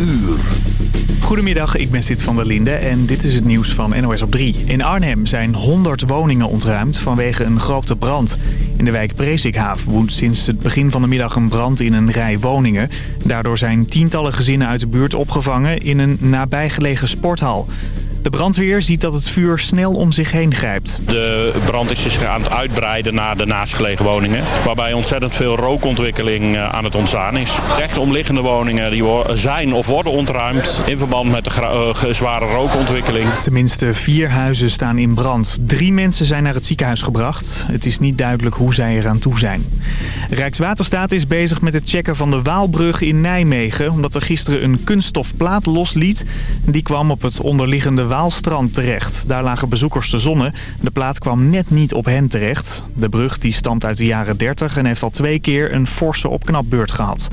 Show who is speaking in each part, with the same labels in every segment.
Speaker 1: uur.
Speaker 2: Goedemiddag, ik ben Sid van der Linde en dit is het nieuws van NOS op 3. In Arnhem zijn 100 woningen ontruimd vanwege een grote brand. In de wijk Presikhaaf woedt sinds het begin van de middag een brand in een rij woningen. Daardoor zijn tientallen gezinnen uit de buurt opgevangen in een nabijgelegen sporthal. De brandweer ziet dat het vuur snel om zich heen grijpt.
Speaker 3: De brand is dus aan het uitbreiden naar de naastgelegen woningen. Waarbij ontzettend veel rookontwikkeling eh, aan het ontstaan is. Recht omliggende woningen die zijn of worden ontruimd in verband met de uh, zware rookontwikkeling.
Speaker 2: Tenminste vier huizen staan in brand. Drie mensen zijn naar het ziekenhuis gebracht. Het is niet duidelijk hoe zij eraan toe zijn. Rijkswaterstaat is bezig met het checken van de Waalbrug in Nijmegen. Omdat er gisteren een kunststofplaat losliet. Die kwam op het onderliggende Waalstrand terecht. Daar lagen bezoekers te zonnen. De plaat kwam net niet op hen terecht. De brug die stamt uit de jaren 30 en heeft al twee keer een forse opknapbeurt gehad.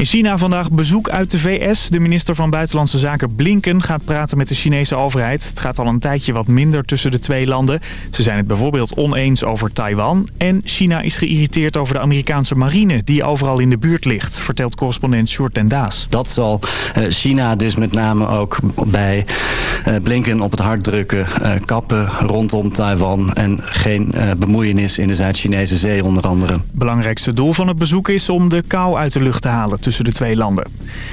Speaker 2: In China vandaag bezoek uit de VS. De minister van Buitenlandse Zaken Blinken gaat praten met de Chinese overheid. Het gaat al een tijdje wat minder tussen de twee landen. Ze zijn het bijvoorbeeld oneens over Taiwan. En China is geïrriteerd over de Amerikaanse marine die overal in de buurt ligt, vertelt correspondent Sjoerd Daas.
Speaker 4: Dat zal eh, China dus met name ook bij eh, Blinken op het hart drukken. Eh, kappen rondom Taiwan en geen bemoeienis in de Zuid-Chinese zee onder andere.
Speaker 2: Belangrijkste doel van het bezoek is om de kou uit de lucht te halen tussen de twee landen.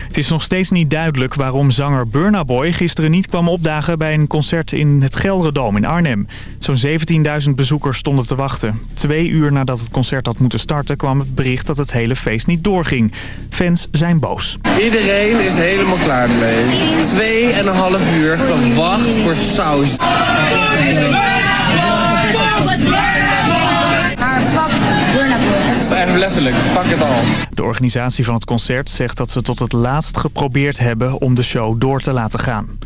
Speaker 2: Het is nog steeds niet duidelijk waarom zanger Burna Boy gisteren niet kwam opdagen bij een concert in het Gelredome in Arnhem. Zo'n 17.000 bezoekers stonden te wachten. Twee uur nadat het concert had moeten starten kwam het bericht dat het hele feest niet doorging. Fans zijn boos.
Speaker 5: Iedereen is helemaal klaar ermee. Twee en een half uur gewacht voor saus. Het al.
Speaker 2: De organisatie van het concert zegt dat ze tot het laatst geprobeerd hebben om de show door te laten gaan.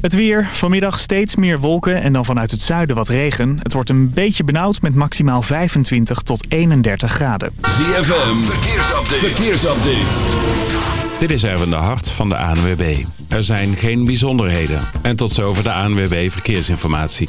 Speaker 2: Het weer. Vanmiddag steeds meer wolken en dan vanuit het zuiden wat regen. Het wordt een beetje benauwd met maximaal 25 tot 31 graden.
Speaker 1: ZFM. Verkeersupdate. Verkeersupdate.
Speaker 6: Dit is even de hart van de ANWB. Er zijn geen bijzonderheden. En tot zover de ANWB Verkeersinformatie.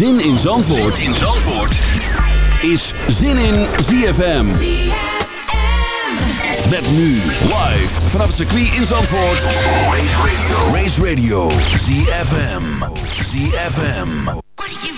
Speaker 1: Zin in Zandvoort, zin in Zandvoort. is Zin in ZFM. Met nu live vanaf het circuit in Zandvoort. Race Radio. Race Radio. ZFM. ZFM.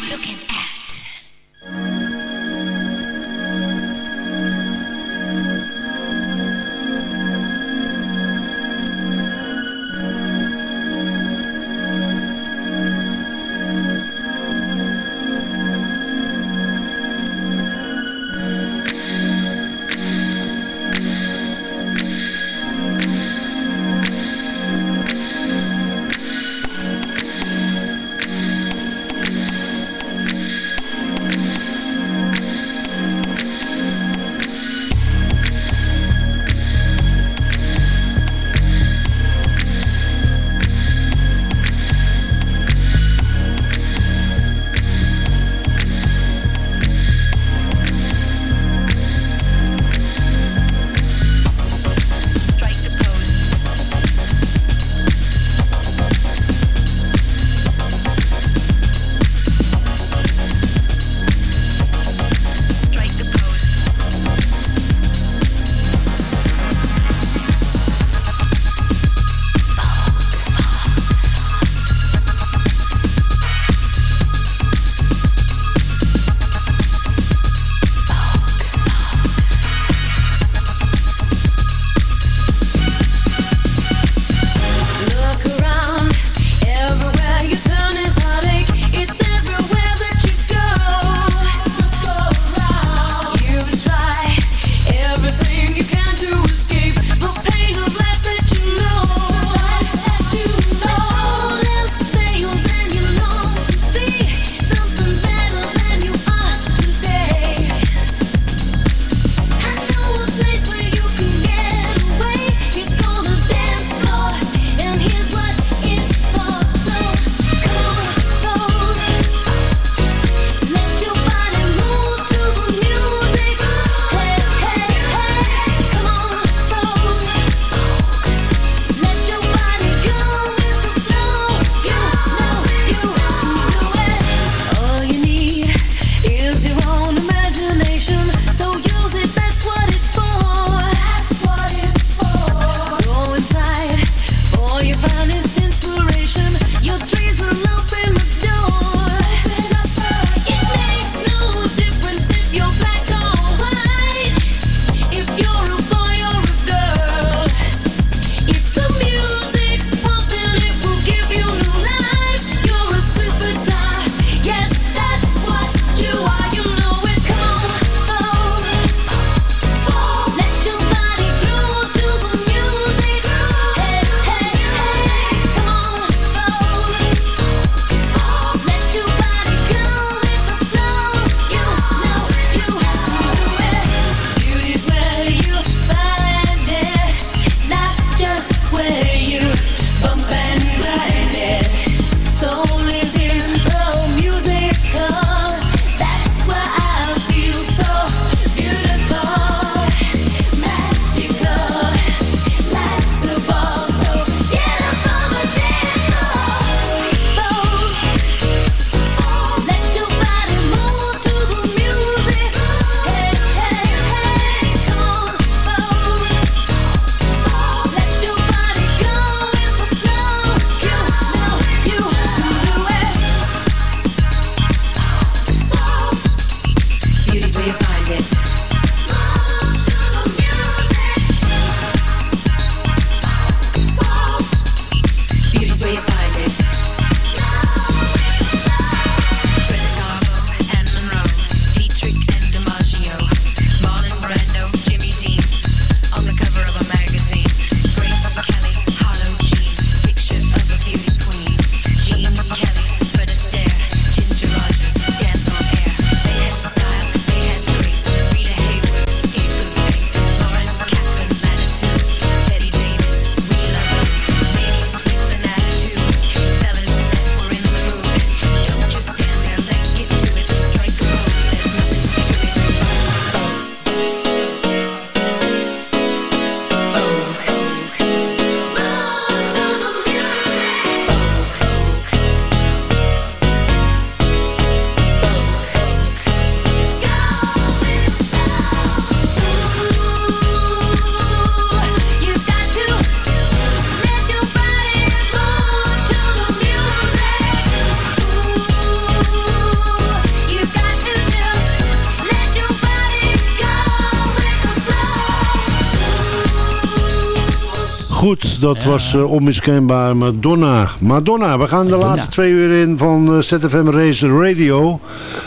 Speaker 7: Dat was uh, onmiskenbaar Madonna. Madonna, we gaan de laatste twee uur in van uh, ZFM Race Radio.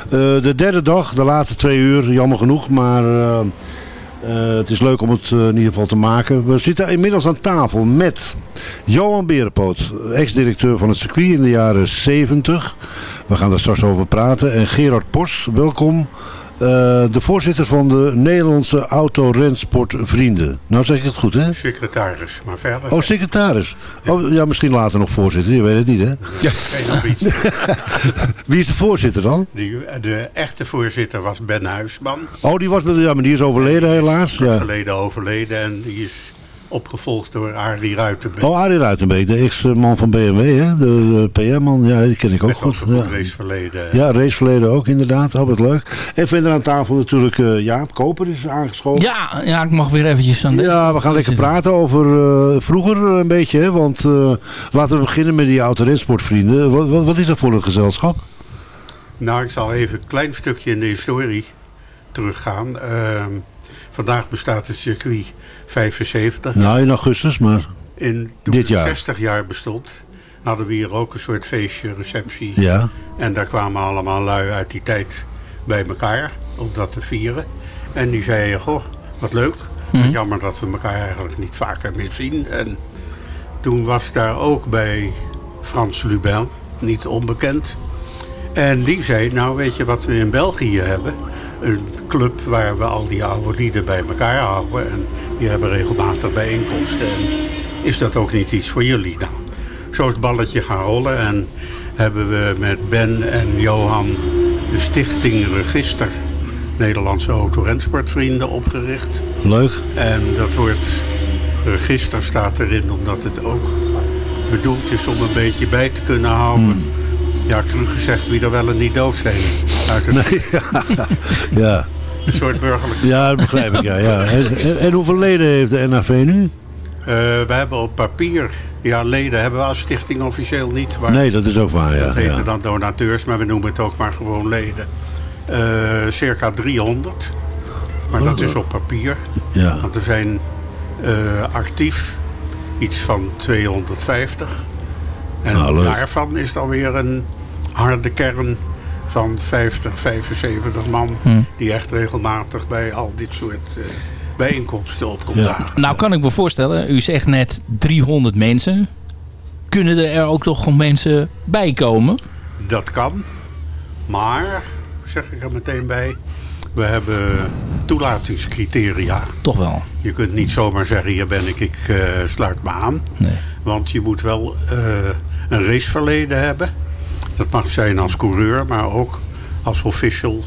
Speaker 7: Uh, de derde dag, de laatste twee uur, jammer genoeg, maar het is leuk om het in ieder geval te maken. We zitten inmiddels aan tafel met Johan Berenpoot, ex-directeur van het circuit in de jaren 70. We gaan daar straks over praten. En Gerard Pos, welkom. Uh, de voorzitter van de Nederlandse Autorensportvrienden. Nou zeg ik het goed, hè?
Speaker 8: Secretaris, maar verder...
Speaker 7: Oh, secretaris. Oh, ja, misschien later nog voorzitter. Je weet het niet, hè?
Speaker 8: Ja, geen iets.
Speaker 7: Wie is de voorzitter dan?
Speaker 8: Die, de echte voorzitter was Ben Huisman.
Speaker 7: Oh, die was met... Ja, maar die is overleden helaas.
Speaker 8: Die
Speaker 7: is
Speaker 8: ja. verleden overleden en die is opgevolgd door Arie Ruitenbeek.
Speaker 7: Oh, Arie Ruitenbeek, de ex-man van BMW, hè? de, de PR-man. Ja, die ken ik ook Met goed.
Speaker 8: Ja. raceverleden.
Speaker 7: Ja, raceverleden ook inderdaad. Oh, wat leuk. En verder aan tafel natuurlijk uh, Jaap Koper is aangeschoven.
Speaker 9: Ja, ja, ik mag weer eventjes aan
Speaker 7: Ja, we gaan lekker praten over uh, vroeger een beetje. Hè? Want uh, laten we beginnen met die autorensportvrienden. Wat, wat, wat is dat voor een gezelschap?
Speaker 8: Nou, ik zal even een klein stukje in de historie teruggaan. Vandaag bestaat het circuit 75.
Speaker 7: Nou, in augustus, maar
Speaker 8: in, toen
Speaker 7: dit jaar.
Speaker 8: 60 jaar bestond, hadden we hier ook een soort feestje, receptie.
Speaker 7: Ja.
Speaker 8: En daar kwamen allemaal lui uit die tijd bij elkaar om dat te vieren. En die zeiden, goh, wat leuk. Mm Jammer dat we elkaar eigenlijk niet vaker meer zien. En toen was daar ook bij Frans Lubin, niet onbekend. En die zei, nou weet je wat we in België hebben? Een club waar we al die oude lieden bij elkaar houden. En die hebben regelmatig bijeenkomsten. En is dat ook niet iets voor jullie? Nou, zo is het balletje gaan rollen. En hebben we met Ben en Johan de stichting Register Nederlandse Autorensportvrienden opgericht.
Speaker 7: Leuk.
Speaker 8: En dat woord register staat erin omdat het ook bedoeld is om een beetje bij te kunnen houden... Hmm ja, cru gezegd wie er wel en niet dood zijn. Uit het...
Speaker 7: nee, ja. ja.
Speaker 8: Een soort burgerlijk.
Speaker 7: Ja, dat begrijp ik. Ja, ja. En, en, hoeveel leden heeft de NAV nu? Uh,
Speaker 8: we hebben op papier, ja leden hebben we als stichting officieel niet. Maar
Speaker 7: nee, dat is ook waar. Ja,
Speaker 8: dat heten
Speaker 7: ja.
Speaker 8: dan donateurs, maar we noemen het ook maar gewoon leden. Uh, circa 300. Maar oh, dat is op papier.
Speaker 7: Ja.
Speaker 8: Want er zijn uh, actief iets van 250. En nou, daarvan is dan weer een harde kern van 50, 75 man... Hm. die echt regelmatig bij al dit soort uh, bijeenkomsten opkomt. Ja.
Speaker 9: Nou kan ik me voorstellen, u zegt net 300 mensen. Kunnen er ook nog mensen bij komen?
Speaker 8: Dat kan. Maar, zeg ik er meteen bij... We hebben toelatingscriteria.
Speaker 9: Toch wel.
Speaker 8: Je kunt niet zomaar zeggen, hier ben ik, ik uh, sluit me aan.
Speaker 9: Nee.
Speaker 8: Want je moet wel uh, een raceverleden hebben. Dat mag zijn als coureur, maar ook als official,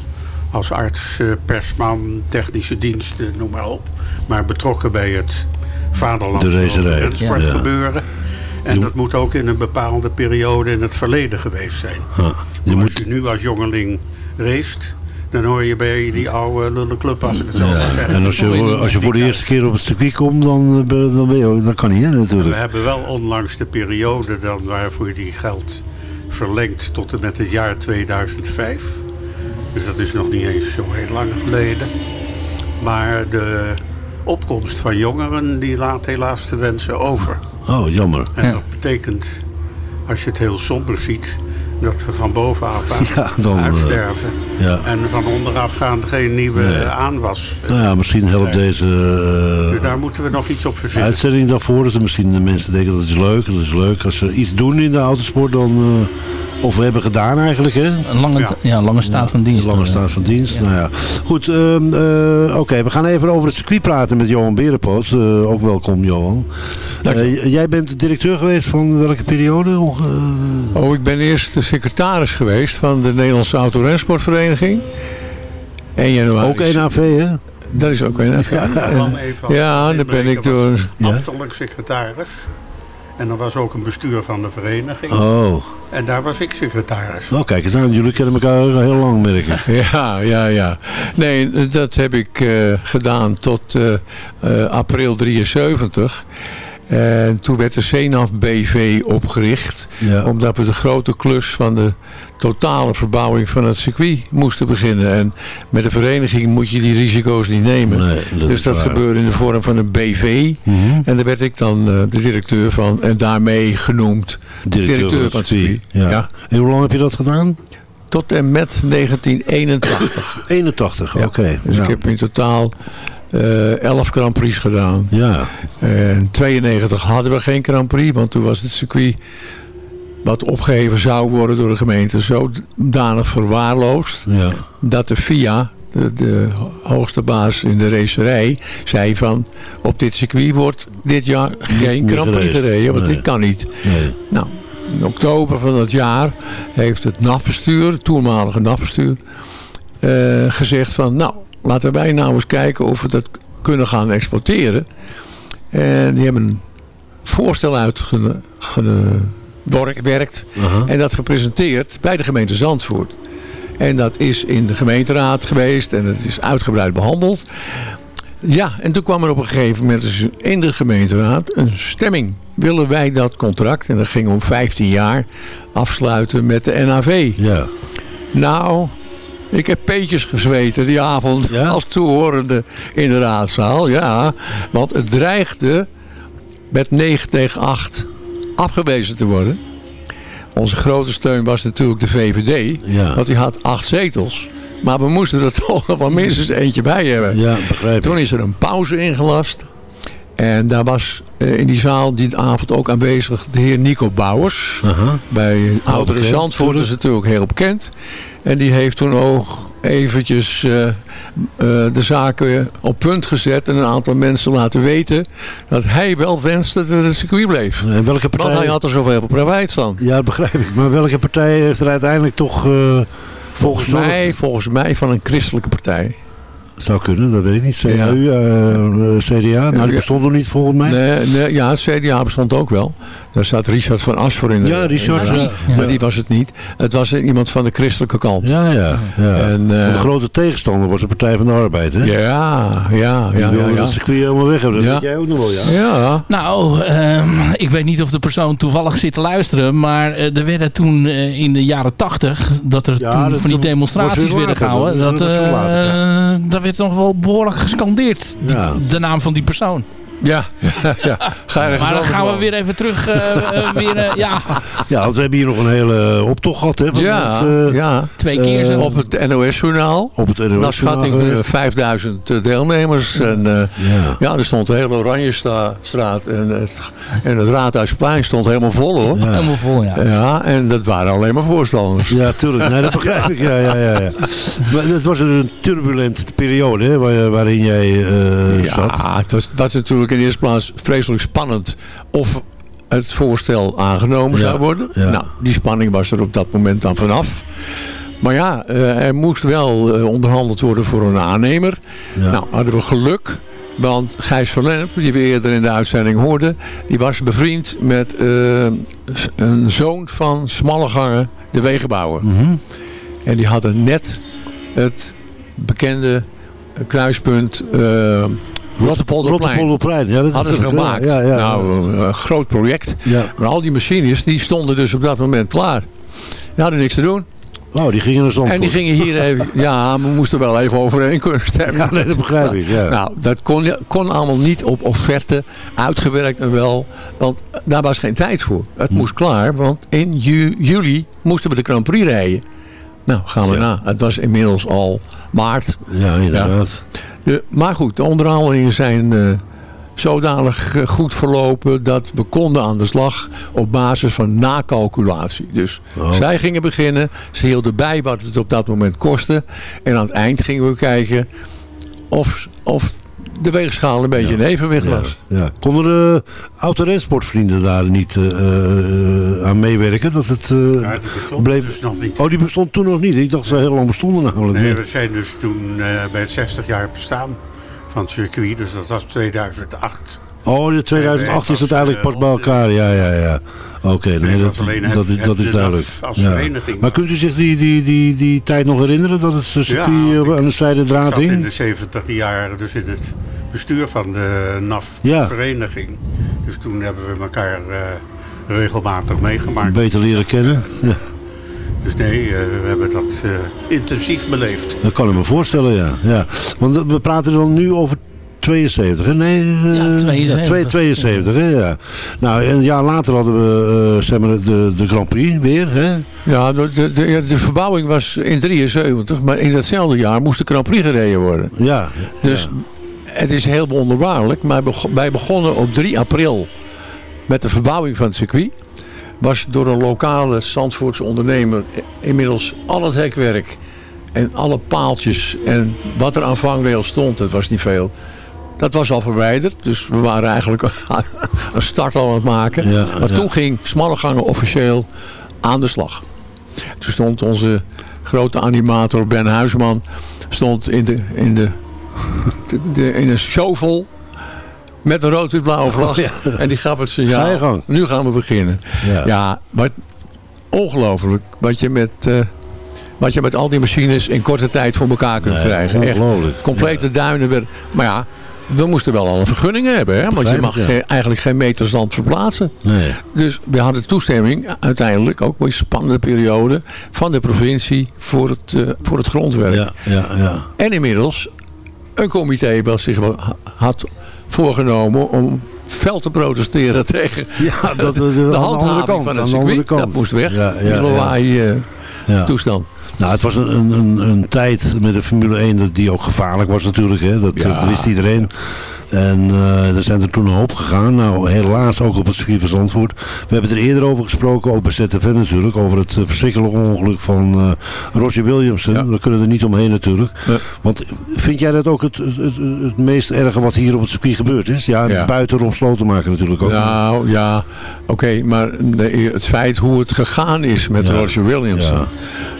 Speaker 8: als arts, persman, technische diensten, noem maar op. Maar betrokken bij het vaderlandse sportgebeuren. Ja. En dat moet ook in een bepaalde periode in het verleden geweest zijn.
Speaker 7: Ja, je
Speaker 8: moet... Als je nu als jongeling race, dan hoor je bij die oude lullenclub als ik het zo ja. zeggen.
Speaker 7: En als je, als je voor de eerste keer op het circuit komt, dan, dan, ben je, dan kan niet hè, natuurlijk.
Speaker 8: We hebben wel onlangs de periode dan waarvoor die geld verlengd tot en met het jaar 2005. Dus dat is nog niet eens zo heel lang geleden. Maar de opkomst van jongeren die laat helaas te wensen over.
Speaker 7: Oh, jammer.
Speaker 8: En ja. dat betekent, als je het heel somber ziet dat we van bovenaf ja, dan, uitsterven.
Speaker 7: Uh, ja.
Speaker 8: En van onderaf gaan geen nieuwe nee. aanwas.
Speaker 7: Nou ja, misschien helpt deze... Uh,
Speaker 8: dus daar moeten we nog iets op verzinnen.
Speaker 7: Uitzending daarvoor. Dat misschien de mensen denken dat is leuk. Dat is leuk. Als ze iets doen in de autosport dan... Uh, of we hebben gedaan eigenlijk, hè?
Speaker 9: Een lange, ja. ja lange staat van dienst.
Speaker 7: Een lange staat van dienst, ja. nou ja. Goed, uh, uh, oké, okay, we gaan even over het circuit praten met Johan Berenpoot. Uh, ook welkom, Johan. jij bent directeur geweest van welke periode?
Speaker 10: Oh, ik ben eerst de secretaris geweest van de Nederlandse Autorensportvereniging. 1 januari.
Speaker 7: Ook NAV, hè?
Speaker 10: Dat is ook NAV.
Speaker 8: Ja,
Speaker 10: en, ja daar ben ik door...
Speaker 8: Ambtelijk secretaris. En er was ook een bestuur van de vereniging.
Speaker 7: Oh.
Speaker 8: En daar was ik secretaris.
Speaker 7: Nou, kijk eens aan. Jullie kennen elkaar heel lang, merk ik.
Speaker 10: Ja, ja, ja. Nee, dat heb ik uh, gedaan tot uh, uh, april 73. En toen werd de CNAF BV opgericht. Omdat we de grote klus van de totale verbouwing van het circuit moesten beginnen. En met de vereniging moet je die risico's niet nemen. dus dat gebeurde in de vorm van een BV.
Speaker 7: Mhm.
Speaker 10: En daar werd ik dan eh, de directeur van. En daarmee genoemd directeur, van het circuit.
Speaker 7: Ja. En hoe lang heb je dat gedaan?
Speaker 10: Tot en met 1981.
Speaker 7: 81, oké.
Speaker 10: Dus ik heb in totaal 11 Grand Prix gedaan.
Speaker 7: Ja.
Speaker 10: En 92 hadden we geen Grand Prix, want toen was het circuit wat opgeheven zou worden door de gemeente zodanig verwaarloosd
Speaker 7: Ja.
Speaker 10: dat de FIA, de, de hoogste baas in de racerij, zei van op dit circuit wordt dit jaar geen
Speaker 7: niet
Speaker 10: Grand Prix gereden, want
Speaker 7: Nee.
Speaker 10: dit kan niet.
Speaker 7: Nee.
Speaker 10: Nou, in oktober van dat jaar heeft het NAF-bestuur, toenmalige NAF-bestuur, eh, gezegd van nou, laten wij nou eens kijken of we dat kunnen gaan exporteren. En die hebben een voorstel uitgewerkt en dat gepresenteerd bij de gemeente Zandvoort. En dat is in de gemeenteraad geweest en het is uitgebreid behandeld. Ja, en toen kwam er op een gegeven moment dus in de gemeenteraad een stemming. Willen wij dat contract, en dat ging om 15 jaar, afsluiten met de NAV?
Speaker 7: Ja.
Speaker 10: Nou, ik heb peetjes gezweten die avond als toehorende in de raadzaal. Ja, want het dreigde met 9 tegen 8 afgewezen te worden. Onze grote steun was natuurlijk de VVD.
Speaker 7: Ja.
Speaker 10: Want die had acht zetels. Maar we moesten er toch wel minstens eentje bij hebben.
Speaker 7: Ja, begrijp
Speaker 10: Toen is er een pauze ingelast. En daar was eh, in die zaal die avond ook aanwezig de heer Nico Bouwers. Bij Oudere. Zandvoort is natuurlijk heel bekend. En die heeft toen ook eventjes eh, eh, de zaken op punt gezet. En een aantal mensen laten weten dat hij wel wenste dat het circuit bleef.
Speaker 7: En welke partij...
Speaker 10: Want hij had er zoveel profijt van.
Speaker 7: Ja, dat begrijp ik. Maar welke partij heeft er uiteindelijk toch uh,
Speaker 10: volgens mij, volgens mij van een christelijke partij.
Speaker 7: Zou kunnen, dat weet ik niet. CDU, ja. uh, CDA, nou die bestond nog niet volgens mij.
Speaker 10: Nee, nee, ja, het CDA bestond ook wel. Daar staat Richard van As voor in de...
Speaker 7: Ja, Richard.
Speaker 10: Ja. Maar die was het niet. Het was iemand van de christelijke kant.
Speaker 7: Ja, ja. ja. En, uh, de grote tegenstander was de Partij van de Arbeid, hè?
Speaker 10: Ja, ja, ja.
Speaker 7: Die wilde
Speaker 10: ja, ja.
Speaker 7: dat circuit helemaal weg hebben. Dat
Speaker 10: ja.
Speaker 7: weet jij ook nog wel, ja?
Speaker 10: Ja.
Speaker 9: Nou, uh, ik weet niet of de persoon toevallig zit te luisteren. Maar uh, er werden toen uh, in de jaren tachtig, dat er ja, toen dat van die demonstraties werden gehouden. Dat, dat, daar werd nog wel behoorlijk gescandeerd, die, de naam van die persoon.
Speaker 10: Ja, ja. Ga
Speaker 9: maar dan gaan we weer even terug. Uh, uh, weer, uh, ja.
Speaker 7: ja, want we hebben hier nog een hele optocht gehad. Hè, van
Speaker 10: ja,
Speaker 7: ons,
Speaker 10: ja,
Speaker 9: twee keer zo.
Speaker 10: Op het NOS-journaal.
Speaker 7: Op het NOS-journaal.
Speaker 10: Naar schatting 5000 deelnemers. En ja. ja, er stond de hele Oranje-straat. En het, en het Raadhuisplein stond helemaal vol hoor.
Speaker 9: Ja. Helemaal vol, ja.
Speaker 10: Ja, en dat waren alleen maar voorstanders.
Speaker 7: Ja, tuurlijk. Nee, dat begrijp ik. Ja, ja, ja, ja. Maar het was een turbulente periode hè, waar, waarin jij
Speaker 10: ja,
Speaker 7: zat.
Speaker 10: Ja, het was, was natuurlijk in de eerste plaats vreselijk spannend of het voorstel aangenomen
Speaker 7: ja,
Speaker 10: zou worden.
Speaker 7: Ja.
Speaker 10: Nou, die spanning was er op dat moment dan vanaf. Maar ja, uh, er moest wel uh, onderhandeld worden voor een aannemer. Ja. Nou, hadden we geluk. Want Gijs van Lennep, die we eerder in de uitzending hoorden... die was bevriend met uh, een zoon van Smallegangen, de wegenbouwer.
Speaker 7: Mm -hmm.
Speaker 10: En die hadden net het bekende kruispunt...
Speaker 7: Rotterpolderplein. Ja, dat
Speaker 10: hadden ze gemaakt.
Speaker 7: Ja, ja,
Speaker 10: nou, een groot project. Maar al die machines die stonden dus op dat moment klaar. Die hadden niks te doen.
Speaker 7: Nou, die gingen naar Zandvoort.
Speaker 10: En die gingen hier even... Ja, we moesten wel even overeen kunnen stemmen.
Speaker 7: Ja, nee, dat begrijp ik. Ja.
Speaker 10: Nou, dat kon, kon allemaal niet op offerte. Uitgewerkt en wel. Want daar was geen tijd voor. Het hm. moest klaar. Want in ju juli moesten we de Grand Prix rijden. Nou, gaan we ja. na. Het was inmiddels al maart.
Speaker 7: Ja, inderdaad.
Speaker 10: Ja. De, maar goed, de onderhandelingen zijn uh, zodanig uh, goed verlopen dat we konden aan de slag op basis van nakalculatie. Dus oh. zij gingen beginnen, ze hielden bij wat het op dat moment kostte. En aan het eind gingen we kijken of, of de weegschaal een beetje
Speaker 7: ja.
Speaker 10: in evenwicht
Speaker 7: ja.
Speaker 10: was.
Speaker 7: Ja. Konden de autorensportvrienden daar niet uh, aan meewerken? Dat het uh,
Speaker 8: ja, die bleef... dus nog niet.
Speaker 7: Oh, die bestond toen nog niet? Ik dacht ze heel lang bestonden namelijk.
Speaker 8: Nee, we zijn dus toen bij het 60 jaar bestaan van het circuit. Dus dat was 2008.
Speaker 7: Oh, in 2008 is het eigenlijk pas bij elkaar. Ja, ja, ja. Oké, okay, nee, dat, dat, is, dat is duidelijk. Ja. Maar kunt u zich die, die, die, die tijd nog herinneren dat het circuit ja, aan de zijde draad
Speaker 8: hing?
Speaker 7: in
Speaker 8: in de 70 jaren, dus in het bestuur van de NAF-vereniging. Ja. Dus toen hebben we elkaar regelmatig meegemaakt.
Speaker 7: Beter leren kennen. Ja.
Speaker 8: Dus nee, we hebben dat intensief beleefd.
Speaker 7: Dat kan ik me voorstellen, ja. ja. Want we praten dan nu over 72, hè? Nee,
Speaker 9: uh, ja, 72.
Speaker 7: Ja, 72, hè? Ja. Nou, een jaar later hadden we uh, zeg maar de, de Grand Prix weer, hè?
Speaker 10: Ja, de, de, de, de verbouwing was in 73, maar in datzelfde jaar moest de Grand Prix gereden worden.
Speaker 7: Ja.
Speaker 10: Dus het is heel wonderbaarlijk, maar wij begonnen op 3 april met de verbouwing van het circuit. Was door een lokale Zandvoortse ondernemer inmiddels al het hekwerk en alle paaltjes en wat er aan vangrail stond, dat was niet veel dat was al verwijderd. Dus we waren eigenlijk een start al aan het maken. maar toen ging Smallegangen officieel aan de slag. Toen stond onze grote animator Ben Huisman stond in, de, in, de, de, in een shovel met een rood-wit-blauwe vlag. En die gaf het signaal. Nu gaan we beginnen. Ja, ja maar ongelooflijk wat je met... Uh, wat je met al die machines in korte tijd voor elkaar kunt krijgen. Echt complete duinen weer. Maar ja, we moesten wel alle vergunningen hebben. Hè? Want je mag eigenlijk geen meterstand verplaatsen.
Speaker 7: Nee.
Speaker 10: Dus we hadden toestemming uiteindelijk, ook een spannende periode, van de provincie voor het, uh, voor het grondwerk.
Speaker 7: Ja, ja, ja.
Speaker 10: En inmiddels een comité wat zich had voorgenomen om fel te protesteren tegen
Speaker 7: ja, dat, de,
Speaker 10: de, de handhaving van het circuit. Dat moest weg. Ja, ja, ja. Uh, toestand.
Speaker 7: Nou, het was een, een, een tijd met de Formule 1 die ook gevaarlijk was natuurlijk. Hè. Dat, dat wist iedereen. En uh, er zijn er toen een hoop gegaan. Nou, helaas ook op het circuit van Zandvoort. We hebben er eerder over gesproken, ook bij ZFM natuurlijk. Over het uh, verschrikkelijke ongeluk van uh, Roger Williamson. We kunnen er niet omheen natuurlijk. Want vind jij dat ook het, het, het, meest erge wat hier op het circuit gebeurd is? Ja, ja. buiten te maken natuurlijk ook.
Speaker 10: Nou, ja. Oké, maar het feit hoe het gegaan is met Roger Williamson.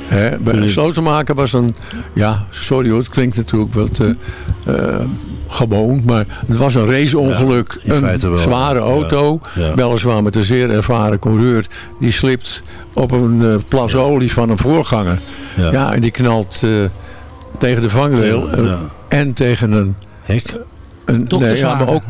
Speaker 10: Hè, bij een maken was een, ja, sorry hoor, het klinkt natuurlijk wat uh, uh, gewoon, maar het was een raceongeluk. Ja, een zware auto, ja, weliswaar met een zeer ervaren coureur, die slipt op een uh, plas olie van een voorganger. Ja, en die knalt tegen de vangrail en tegen een...
Speaker 7: Hek?
Speaker 10: Een, nee, ja, maar ook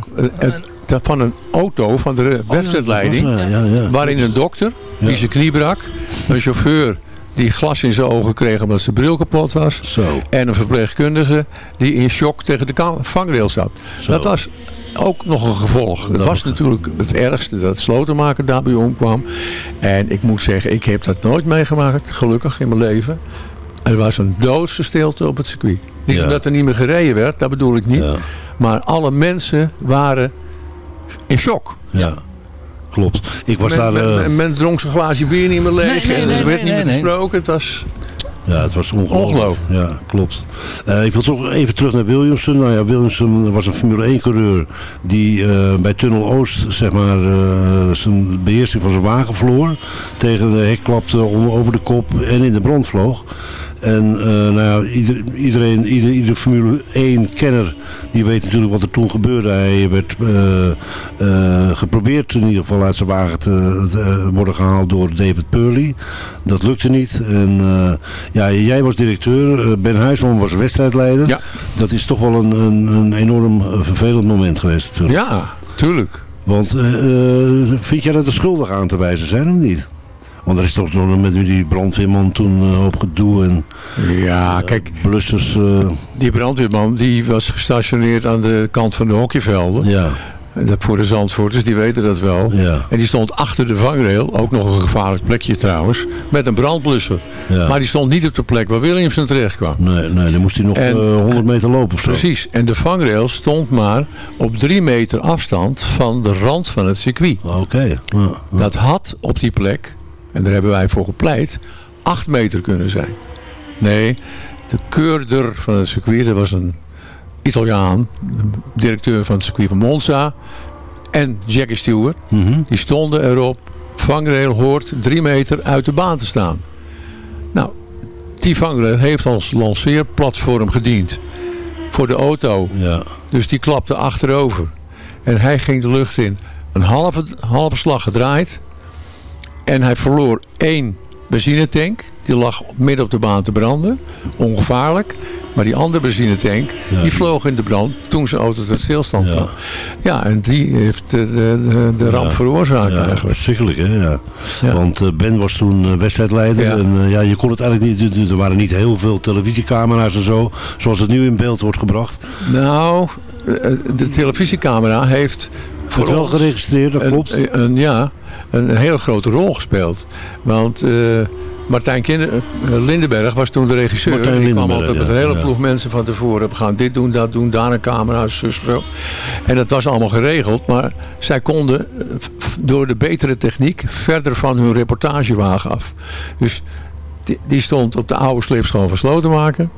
Speaker 10: van een auto van de oh, wedstrijdleiding, waarin een dokter, die zijn knie brak, een chauffeur die glas in zijn ogen kreeg omdat zijn bril kapot was.
Speaker 7: Zo.
Speaker 10: En een verpleegkundige die in shock tegen de vangrail zat. Dat was ook nog een gevolg. Het was natuurlijk het ergste dat Slotenmaker daarbij omkwam. En ik moet zeggen, ik heb dat nooit meegemaakt, gelukkig in mijn leven. Er was een doodse stilte op het circuit. Niet omdat er niet meer gereden werd, dat bedoel ik niet. Maar alle mensen waren in shock.
Speaker 7: Ja. Klopt. Ik was
Speaker 10: men,
Speaker 7: daar...
Speaker 10: Men, men, dronk zijn glaasje bier niet meer leeg. Nee, nee, er werd niet meer gesproken. Het was...
Speaker 7: Ja, het was ongelooflijk. Ja, klopt. Uh, ik wil toch even terug naar Williamson. Nou ja, Williamson was een Formule 1 coureur die uh, bij Tunnel Oost, zeg maar, uh, zijn beheersing van zijn wagen verloor. Tegen de hek klapte over de kop en in de brand vloog. En uh, nou ja, ieder, iedereen, ieder, ieder Formule 1 kenner die weet natuurlijk wat er toen gebeurde. Hij werd uh, geprobeerd in ieder geval uit zijn wagen te, worden gehaald door David Purley. Dat lukte niet. En ja, jij was directeur, Ben Huisman was wedstrijdleider.
Speaker 10: Ja.
Speaker 7: Dat is toch wel een, een, een enorm vervelend moment geweest natuurlijk.
Speaker 10: Ja, tuurlijk.
Speaker 7: Want vind jij dat er schuldig aan te wijzen zijn of niet? Want er is toch nog met die brandweerman toen uh, op gedoe en
Speaker 10: ja, kijk,
Speaker 7: blussers. Uh...
Speaker 10: Die brandweerman die was gestationeerd aan de kant van de hockeyvelden.
Speaker 7: Ja.
Speaker 10: Voor de Zandvoorters, die weten dat wel.
Speaker 7: Ja.
Speaker 10: En die stond achter de vangrail, ook nog een gevaarlijk plekje trouwens, met een brandblusser. Ja. Maar die stond niet op de plek waar Williamson terecht kwam.
Speaker 7: Nee, nee dan moest hij nog en, uh, 100 meter lopen of zo.
Speaker 10: Precies, en de vangrail stond maar op drie meter afstand van de rand van het circuit.
Speaker 7: Oké. Ja,
Speaker 10: dat had op die plek en daar hebben wij voor gepleit, 8 meter kunnen zijn. Nee, de keurder van het circuit, dat was een Italiaan, directeur van het circuit van Monza en Jackie Stewart,
Speaker 7: mhm.
Speaker 10: die stonden erop, vangrail hoort 3 meter uit de baan te staan. Nou, die vangrail heeft als lanceerplatform gediend voor de auto.
Speaker 7: Ja.
Speaker 10: Dus die klapte achterover. En hij ging de lucht in. Een halve, halve slag gedraaid. En hij verloor één benzinetank. Die lag midden op de baan te branden. Ongevaarlijk. Maar die andere benzinetank, die vloog in de brand toen zijn auto tot stilstand kwam. Ja, en die heeft de, de, de ramp veroorzaakt
Speaker 7: ja,
Speaker 10: eigenlijk.
Speaker 7: Verschrikkelijk, hè? Ja. Want eh, Ben was toen uh, wedstrijdleider. En uh, ja, je kon het eigenlijk niet... Er waren niet heel veel televisiecamera's en zo. Zoals het nu in beeld wordt gebracht.
Speaker 10: Nou, de televisiecamera heeft...
Speaker 7: Voor het wel geregistreerd, dat klopt.
Speaker 10: Een, een, ja, een, een hele grote rol gespeeld. Want... Martijn Kinder, Lindenberg was toen de regisseur.
Speaker 7: Martijn
Speaker 10: die kwam altijd
Speaker 7: ja,
Speaker 10: met een hele
Speaker 7: ja.
Speaker 10: ploeg mensen van tevoren. We gaan dit doen, dat doen, daar een camera, zus, zo. En dat was allemaal geregeld. Maar zij konden door de betere techniek verder van hun reportagewagen af. Dus die, die stond op de oude slipschool van Slotenmaker.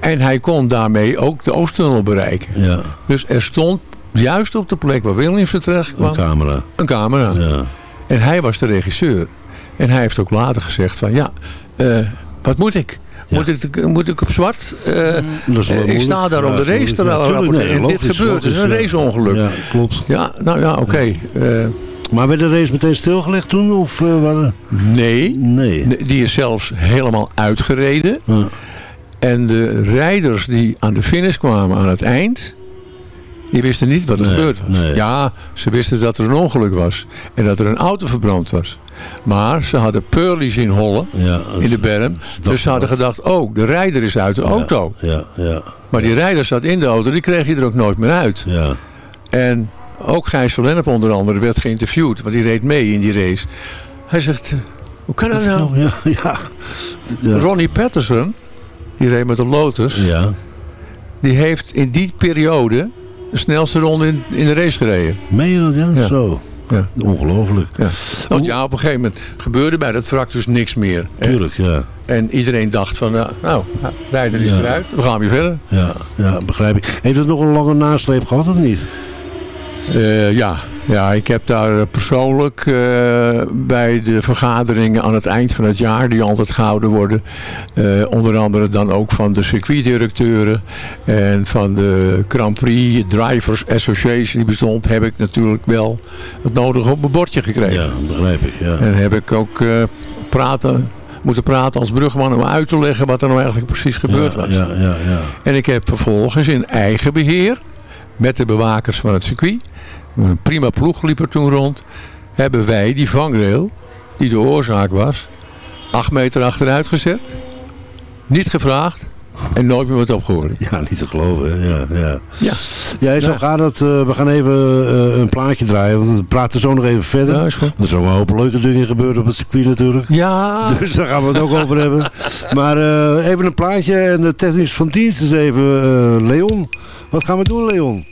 Speaker 10: En hij kon daarmee ook de Oosttunnel bereiken.
Speaker 7: Ja.
Speaker 10: Dus er stond juist op de plek waar Williamson terecht kwam.
Speaker 7: Een camera.
Speaker 10: Een camera.
Speaker 7: Ja.
Speaker 10: En hij was de regisseur. En hij heeft ook later gezegd van ja, uh, wat moet ik? Ja. Moet, ik, moet ik op zwart? Uh, uh, ik sta daar ja, om de race te rapporteren. Nee, en dit gebeurt. Het is een raceongeluk.
Speaker 7: Ja, klopt.
Speaker 10: Ja, nou ja, oké. Okay.
Speaker 7: Maar werd de race meteen stilgelegd toen? Of, waren...
Speaker 10: nee,
Speaker 7: nee.
Speaker 10: Die is zelfs helemaal uitgereden. En de rijders die aan de finish kwamen aan het eind... Die wisten niet wat er
Speaker 7: nee,
Speaker 10: gebeurd was.
Speaker 7: Nee.
Speaker 10: Ja, ze wisten dat er een ongeluk was. En dat er een auto verbrand was. Maar ze hadden pearly zien hollen
Speaker 7: ja,
Speaker 10: in de berm. Dus ze hadden gedacht, oh, de rijder is uit de
Speaker 7: ja,
Speaker 10: auto.
Speaker 7: Ja, ja,
Speaker 10: maar die rijder zat in de auto, die kreeg je er ook nooit meer uit.
Speaker 7: Ja.
Speaker 10: En ook Gijs van Lennep onder andere werd geïnterviewd. Want die reed mee in die race. Hij zegt, hoe kan dat nou?
Speaker 7: Ja, ja.
Speaker 10: Ronnie Patterson, die reed met de Lotus.
Speaker 7: Ja.
Speaker 10: Die heeft in die periode de snelste ronde in, in de race gereden.
Speaker 7: Meen je dat? Ja, ja. zo.
Speaker 10: Ja.
Speaker 7: Ongelooflijk.
Speaker 10: Ja. Want ja, op een gegeven moment gebeurde bij dat wrak dus niks meer.
Speaker 7: Tuurlijk, ja.
Speaker 10: En iedereen dacht van, nou, nou rijder is
Speaker 7: Ja.
Speaker 10: eruit, we gaan weer verder.
Speaker 7: Ja, ja, begrijp ik. Heeft het nog een lange nasleep gehad of niet?
Speaker 10: Uh, ja. Ja, ik heb daar persoonlijk uh, bij de vergaderingen aan het eind van het jaar, die altijd gehouden worden, uh, onder andere dan ook van de circuitdirecteuren en van de Grand Prix Drivers Association die bestond, heb ik natuurlijk wel het nodige op mijn bordje gekregen.
Speaker 7: Ja, begrijp ik. Ja.
Speaker 10: En heb ik ook praten moeten praten als brugman om uit te leggen wat er nou eigenlijk precies gebeurd
Speaker 7: ja,
Speaker 10: was.
Speaker 7: Ja, ja, ja.
Speaker 10: En ik heb vervolgens in eigen beheer, met de bewakers van het circuit, een prima ploeg liep er toen rond, hebben wij die vangrail, die de oorzaak was, acht meter achteruit gezet, niet gevraagd en nooit meer wat opgehoord.
Speaker 7: Ja, niet te geloven. Ja, ja.
Speaker 10: ja.
Speaker 7: ja zo gaat het. Uh, we gaan even uh, een plaatje draaien, want we praten zo nog even verder.
Speaker 10: Ja, is.
Speaker 7: Er zijn wel een hoop leuke dingen gebeurd op het circuit natuurlijk.
Speaker 10: Ja.
Speaker 7: Dus daar gaan we het ook over hebben. Maar uh, even een plaatje en de technisch van dienst is even Leon. Wat gaan we doen, Leon?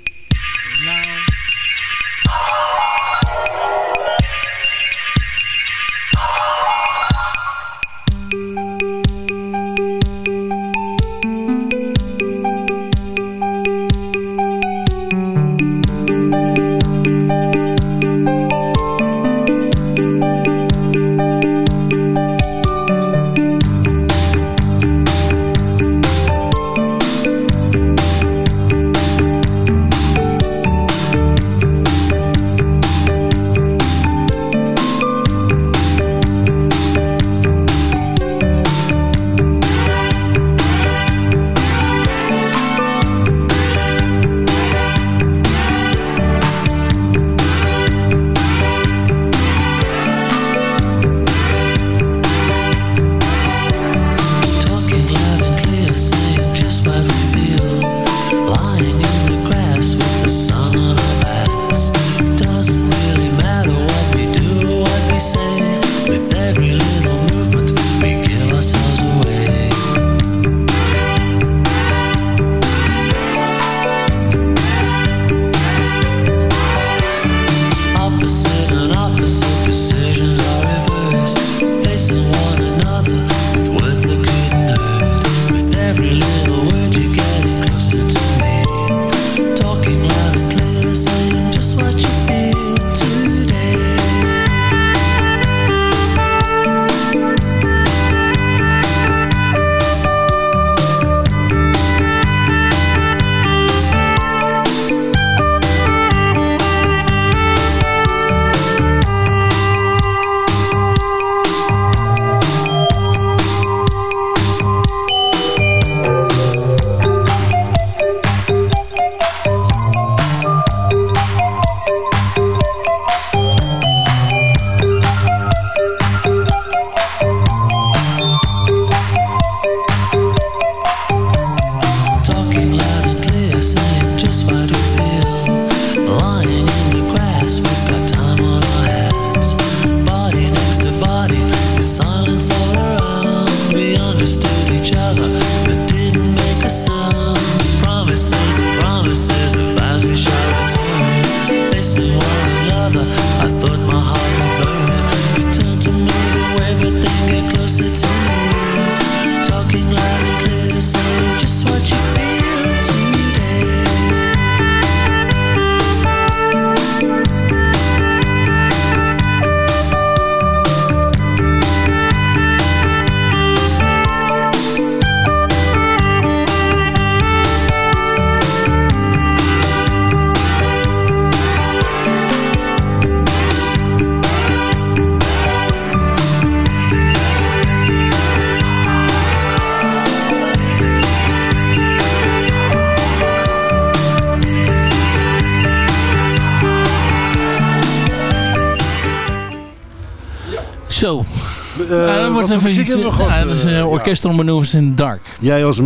Speaker 9: Orchestral in the Dark.
Speaker 7: Jij als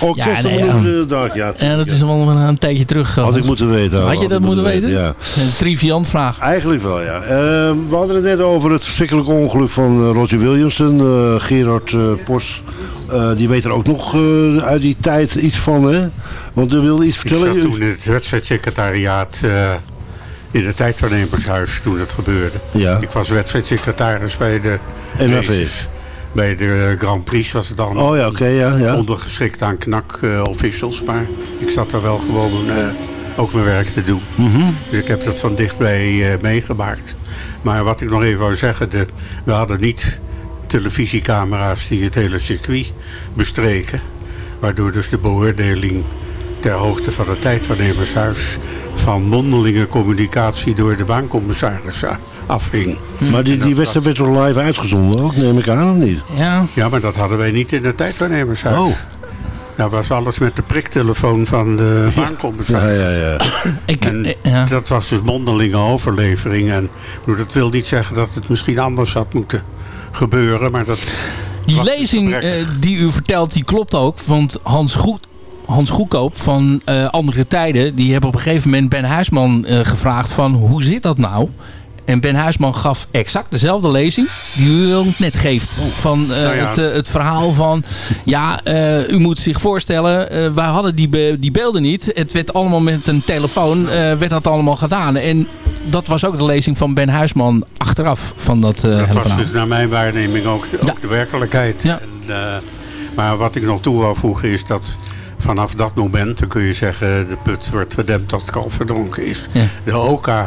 Speaker 7: Orchestral ja, in the Dark, ja.
Speaker 9: En dat is al een, een tijdje terug.
Speaker 7: Had ik moeten weten.
Speaker 9: Had je dat moeten weten? Ja. Een triviant vraag.
Speaker 7: Eigenlijk wel, ja. Uh, we hadden het net over het verschrikkelijke ongeluk van uh, Roger Williamson. Uh, Gerard uh, Pos, die weet er ook nog uit die tijd iets van, hè? Want er wilde iets vertellen.
Speaker 8: Ik zat toen in het wedstrijdsecretariaat in het tijdvernemershuis toen het gebeurde.
Speaker 7: Ja.
Speaker 8: Ik was wedstrijdsecretaris bij de
Speaker 7: NAV
Speaker 8: bij de Grand Prix was het allemaal
Speaker 7: oh, ja, okay, ja, ja.
Speaker 8: ondergeschikt aan knak uh, officials. Maar ik zat daar wel gewoon uh, ook mijn werk te doen.
Speaker 7: Mm
Speaker 8: Dus ik heb dat van dichtbij uh, meegemaakt. Maar wat ik nog even wou zeggen, de, we hadden niet televisiecamera's die het hele circuit bestreken. Waardoor dus de beoordeling ter hoogte van het tijdvernemershuis van mondelinge communicatie door de baankommissaris afhing.
Speaker 7: Maar die, die wedstrijd werd toch live uitgezonden ook, neem ik aan of niet?
Speaker 9: Ja.
Speaker 8: Ja, maar dat hadden wij niet in het tijdvernemershuis.
Speaker 7: Oh.
Speaker 8: Dat was alles met de priktelefoon van de baankommissaris.
Speaker 7: Ja, ja, ja.
Speaker 9: Ik,
Speaker 8: en
Speaker 9: ja.
Speaker 8: dat was dus mondelinge overlevering. En dat wil niet zeggen dat het misschien anders had moeten gebeuren, maar dat...
Speaker 9: Die lezing uh, die u vertelt, die klopt ook. Want Hans Goed, Hans Goedkoop van uh, Andere Tijden... die hebben op een gegeven moment Ben Huisman uh, gevraagd van... hoe zit dat nou? En Ben Huisman gaf exact dezelfde lezing die u net geeft. Van uh, nou ja. het, het, verhaal van... ja, u moet zich voorstellen... wij hadden die, be die beelden niet. Het werd allemaal met een telefoon... werd dat allemaal gedaan. En dat was ook de lezing van Ben Huisman achteraf van dat
Speaker 8: Dat was
Speaker 9: verhaal.
Speaker 8: dus naar mijn waarneming ook, ook
Speaker 9: ja.
Speaker 8: de werkelijkheid.
Speaker 9: Ja.
Speaker 8: En, maar wat ik nog toe wou voegen is dat vanaf dat moment, dan kun je zeggen, de put wordt gedempt tot het kalf verdronken is.
Speaker 9: Ja.
Speaker 8: De OKA,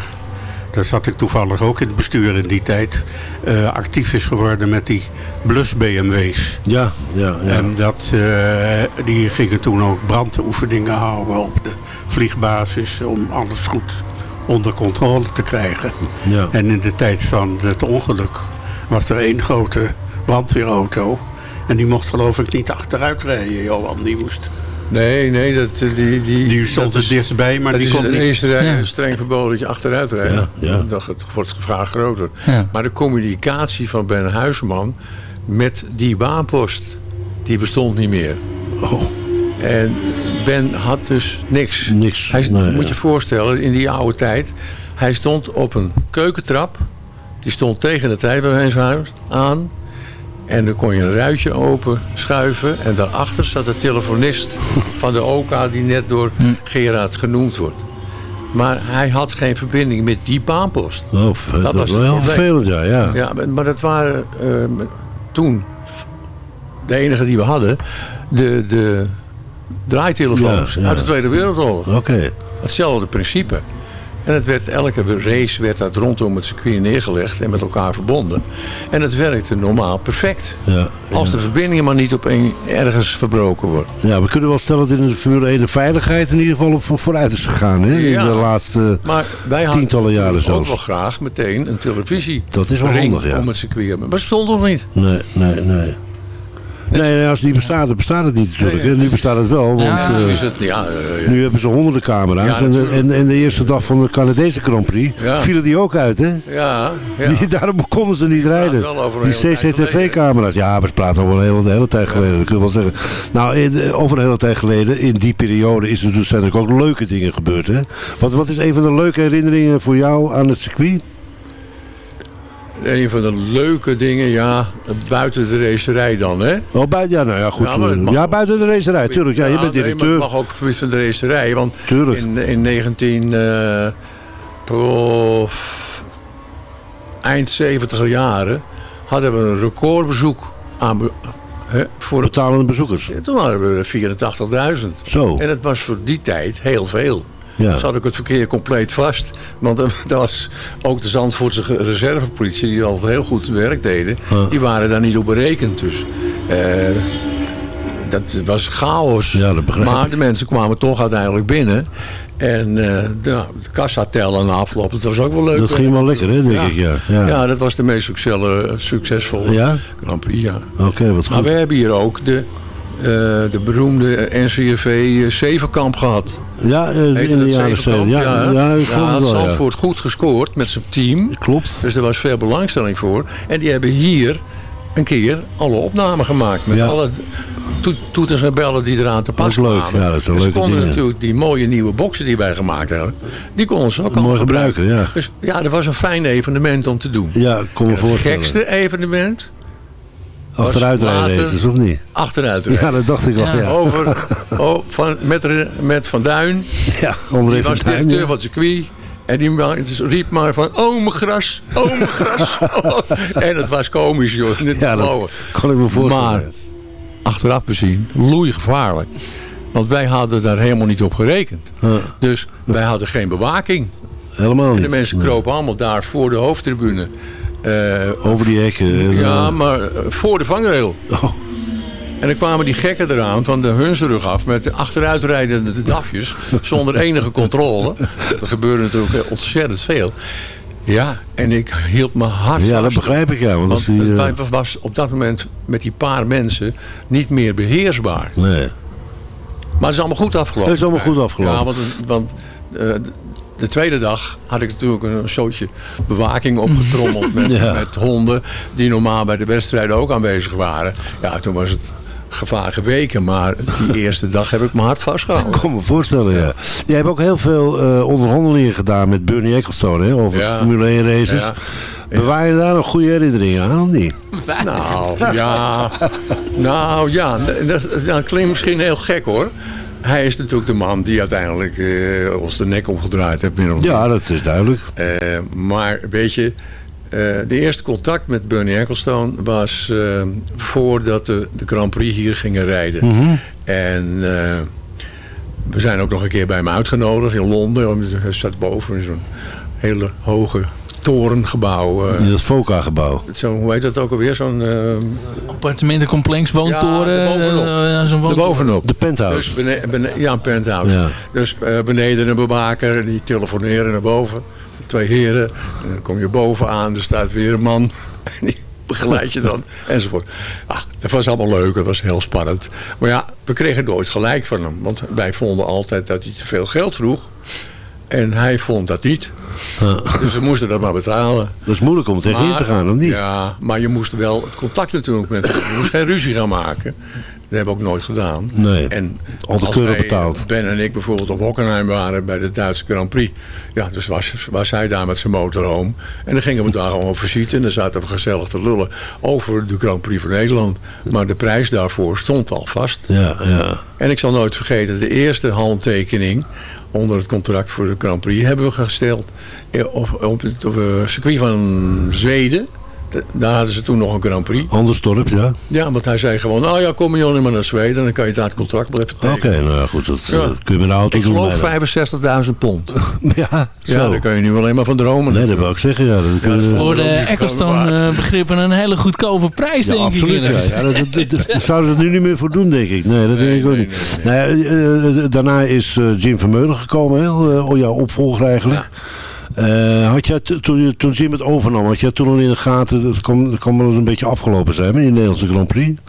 Speaker 8: daar zat ik toevallig ook in het bestuur in die tijd, uh, actief is geworden met die blus BMW's.
Speaker 7: Ja, ja, ja.
Speaker 8: En dat, uh, die gingen toen ook brandoefeningen houden op de vliegbasis om alles goed onder controle te krijgen.
Speaker 7: Ja.
Speaker 8: En in de tijd van het ongeluk was er één grote brandweerauto. En die mocht geloof ik niet achteruit rijden, Johan. Die moest...
Speaker 10: Nee, nee, dat, die, die,
Speaker 8: die stond er dichtstbij, maar die
Speaker 10: is
Speaker 8: kon niet...
Speaker 10: eerste rij ja. streng verboden dat je achteruit rijdt.
Speaker 7: Ja, ja.
Speaker 10: Dan wordt het gevaar groter.
Speaker 9: Ja.
Speaker 10: Maar de communicatie van Ben Huisman met die baanpost, die bestond niet meer.
Speaker 7: Oh.
Speaker 10: En Ben had dus niks.
Speaker 7: Niks.
Speaker 10: Hij,
Speaker 7: nee,
Speaker 10: moet
Speaker 7: ja.
Speaker 10: je voorstellen, in die oude tijd, hij stond op een keukentrap. Die stond tegen het tijdbewijshuis aan. En dan kon je een ruitje open schuiven. En daarachter zat de telefonist van de OK die net door Gerard genoemd wordt. Maar hij had geen verbinding met die baanpost.
Speaker 7: Oh, dat, dat was wel heel vervelend, ja. ja.
Speaker 10: ja maar, maar dat waren uh, toen de enige die we hadden. De, de draaitelefoons
Speaker 7: ja, ja.
Speaker 10: uit de Tweede Wereldoorlog.
Speaker 7: Oké. Okay.
Speaker 10: Hetzelfde principe. En het werd, elke race werd dat rondom het circuit neergelegd en met elkaar verbonden. En het werkte normaal perfect.
Speaker 7: Ja,
Speaker 10: Als de verbinding maar niet op een, ergens verbroken wordt.
Speaker 7: Ja, we kunnen wel stellen dat in de Formule 1 de veiligheid in ieder geval voor, vooruit is gegaan. Hè?
Speaker 10: Ja,
Speaker 7: in de laatste
Speaker 10: maar wij
Speaker 7: tientallen jaren
Speaker 10: ook
Speaker 7: zelfs.
Speaker 10: wel graag meteen een televisie.
Speaker 7: Dat is wel handig, ja.
Speaker 10: Om het circuit. Maar dat stond nog niet.
Speaker 7: Nee, nee, nee. Nee, nee, als het niet bestaat, dan bestaat het niet natuurlijk. Nu bestaat het wel, want ja, uh, het, ja, uh, nu hebben ze honderden camera's. en, de, en, en, de eerste dag van de Canadese Grand Prix vielen die ook uit, hè?
Speaker 10: Ja.
Speaker 7: Die, daarom konden ze niet rijden. Die CCTV-camera's. Ja, we praten over een hele, de hele tijd geleden, dat kun je wel zeggen. Nou, in, over een hele tijd geleden, in die periode, is er dus zijn er ook leuke dingen gebeurd, hè? Wat, wat is een van de leuke herinneringen voor jou aan het circuit?
Speaker 10: Een van de leuke dingen, ja, buiten de racerij dan, hè?
Speaker 7: Oh, buiten, ja, nou ja, goed. Ja, ja buiten de racerij, tuurlijk. Ja, je bent directeur. Nee,
Speaker 10: mag ook van de racerij, want tuurlijk. in, in 19... Uh, oh, eind 70 jaren hadden we een recordbezoek aan...
Speaker 7: Hè, voor Betalende bezoekers?
Speaker 10: Ja, toen hadden we 84.000.
Speaker 7: Zo.
Speaker 10: En het was voor die tijd heel veel. Ja. Zat ik het verkeer compleet vast. Want dat was ook de Zandvoortse reservepolitie, die altijd heel goed werk deden, die waren daar niet op berekend. Dus uh, dat was chaos.
Speaker 7: Ja, dat
Speaker 10: maar de mensen kwamen toch uiteindelijk binnen. En uh, de, de kassa tellen na afloop, dat was ook wel leuk.
Speaker 7: Dat ging wel lekker, hè, denk
Speaker 10: ja.
Speaker 7: ik. Ja.
Speaker 10: Ja. ja, dat was de meest succesvolle? Grand Prix, ja.
Speaker 7: Oké, wat goed.
Speaker 10: Maar we hebben hier ook de de beroemde NCRV Zevenkamp gehad.
Speaker 7: Ja, uh, in de jaren 70.
Speaker 10: Ja, ja, ja, ja, had Zandvoort ja. goed gescoord met zijn team.
Speaker 7: Klopt.
Speaker 10: Dus er was veel belangstelling voor. En die hebben hier een keer alle opnamen gemaakt. Met alle to toeters en bellen die eraan te pas
Speaker 7: leuk.
Speaker 10: kwamen.
Speaker 7: Ja, dat is een
Speaker 10: dus
Speaker 7: leuke
Speaker 10: konden natuurlijk die mooie nieuwe boxen die wij gemaakt hebben. Die konden ze ook
Speaker 7: Mooi gebruiken. ja.
Speaker 10: Dus ja, dat was een fijn evenement om te doen.
Speaker 7: Ja, kom me voorstellen.
Speaker 10: Het gekste evenement
Speaker 7: Achteruitrijden of niet?
Speaker 10: Achteruitrijden.
Speaker 7: Ja, dat dacht ik wel. Ja. Ja.
Speaker 10: Over, oh, van, met, met Van Duin.
Speaker 7: Ja,
Speaker 10: Die was directeur van het circuit. En die riep maar van, oh mijn gras, oh mijn gras. Oh. En het was komisch, joh. Niet
Speaker 7: ja, dat kon ik me voorstellen.
Speaker 10: Maar, achteraf bezien, loei gevaarlijk. Want wij hadden daar helemaal niet op gerekend.
Speaker 7: Ja.
Speaker 10: Dus wij hadden geen bewaking.
Speaker 7: Helemaal niet.
Speaker 10: En de mensen kropen allemaal daar voor de hoofdtribune. Uh,
Speaker 7: Over die hekken.
Speaker 10: Ja, maar voor de vangrail.
Speaker 7: Oh.
Speaker 10: En dan kwamen die gekken eraan van de hunzenrug af met de achteruitrijdende dafjes. zonder enige controle. Er gebeurde natuurlijk ontzettend veel. Ja, en ik hield me hard
Speaker 7: Ja,
Speaker 10: vast.
Speaker 7: dat begrijp ik ja. Want,
Speaker 10: want
Speaker 7: die, uh...
Speaker 10: het was op dat moment met die paar mensen niet meer beheersbaar.
Speaker 7: Nee.
Speaker 10: Maar het is allemaal goed afgelopen.
Speaker 7: Het is allemaal goed afgelopen.
Speaker 10: Ja, want, want uh, de tweede dag had ik natuurlijk een soortje bewaking opgetrommeld met, ja. met honden die normaal bij de wedstrijden ook aanwezig waren. Ja, toen was het gevaar geweken. Maar die eerste dag heb ik me hard vastgehouden.
Speaker 7: Ik kan me voorstellen, ja. Jij hebt ook heel veel uh, onderhandelingen gedaan met Bernie Ecclestone hè, over ja. Formule 1 races. Ja. Bewaar je daar nog goede herinneringen aan of niet?
Speaker 10: Nou, ja. Nou, ja. Dat, dat klinkt misschien heel gek hoor. Hij is natuurlijk de man die uiteindelijk uh, ons de nek omgedraaid heeft.
Speaker 7: Ja, dat is duidelijk.
Speaker 10: Uh, maar weet je, uh, de eerste contact met Bernie Ecclestone was voordat de, de Grand Prix hier gingen rijden.
Speaker 7: Mhm.
Speaker 10: Mm -hmm. En we zijn ook nog een keer bij hem uitgenodigd in Londen. Hij zat boven in zo'n hele hoge torengebouw.
Speaker 7: Uh, dat FOCA-gebouw.
Speaker 10: Zo, hoe heet dat ook alweer? Zo'n... Uh,
Speaker 9: Appartementencomplex, woontoren.
Speaker 10: Ja, bovenop.
Speaker 9: Uh, zo'n
Speaker 10: de bovenop.
Speaker 7: De penthouse.
Speaker 10: Dus bene, bene, ja, een penthouse. Ja. Dus uh, beneden een bewaker, die telefoneren naar boven. Twee heren. En dan kom je bovenaan, er staat weer een man. die begeleid je dan, enzovoort. Ah, dat was allemaal leuk, dat was heel spannend. Maar ja, we kregen nooit gelijk van hem. Want wij vonden altijd dat hij te veel geld vroeg. En hij vond dat niet. Dus we moesten dat maar betalen.
Speaker 7: Dat is moeilijk om tegenin te gaan, of niet?
Speaker 10: Ja, maar je moest wel het contact natuurlijk met. Je moest geen ruzie gaan maken. Dat hebben we ook nooit gedaan.
Speaker 7: Nee,
Speaker 10: en
Speaker 7: al de keuren betaald.
Speaker 10: Ben en ik bijvoorbeeld op Hockenheim waren bij de Duitse Grand Prix. Ja, dus was, was hij daar met zijn motorhome. En dan gingen we daar gewoon op visite. En dan zaten we gezellig te lullen over de Grand Prix van Nederland. Maar de prijs daarvoor stond al vast.
Speaker 7: Ja, ja.
Speaker 10: En ik zal nooit vergeten, de eerste handtekening onder het contract voor de Grand Prix hebben we gesteld op, op op het circuit van Zweden. Daar hadden ze toen nog een Grand Prix.
Speaker 7: Andersdorp, ja.
Speaker 10: Ja, want hij zei gewoon, nou ja, kom je dan maar naar Zweden. Dan kan je daar het contract wel even
Speaker 7: Oké, okay, nou ja, goed. Dat ja. kun je met de auto
Speaker 10: ik
Speaker 7: doen.
Speaker 10: Ik geloof 65.000 pond.
Speaker 7: ja, zo.
Speaker 10: Ja, daar kan je nu alleen maar van dromen.
Speaker 7: Nee, dat wil ik zeggen. Ja, dat
Speaker 9: ja, voor de Ecclestone uh, begrippen een hele goedkope prijs,
Speaker 7: ja,
Speaker 9: denk
Speaker 7: absoluut,
Speaker 9: ik.
Speaker 7: Ja, ja, dat, dat, dat zouden ze er nu niet meer voor doen, denk ik. Nee, dat nee, denk ik ook nee, niet. Nee, nee. Nou ja, uh, daarna is Jim Vermeulen gekomen, hè? Oh, ja, opvolger eigenlijk. Uh, had jij toen, toen Jim het overnam, had jij toen al in de gaten, dat kan, dat kan wel eens een beetje afgelopen zijn met die Nederlandse Grand Prix?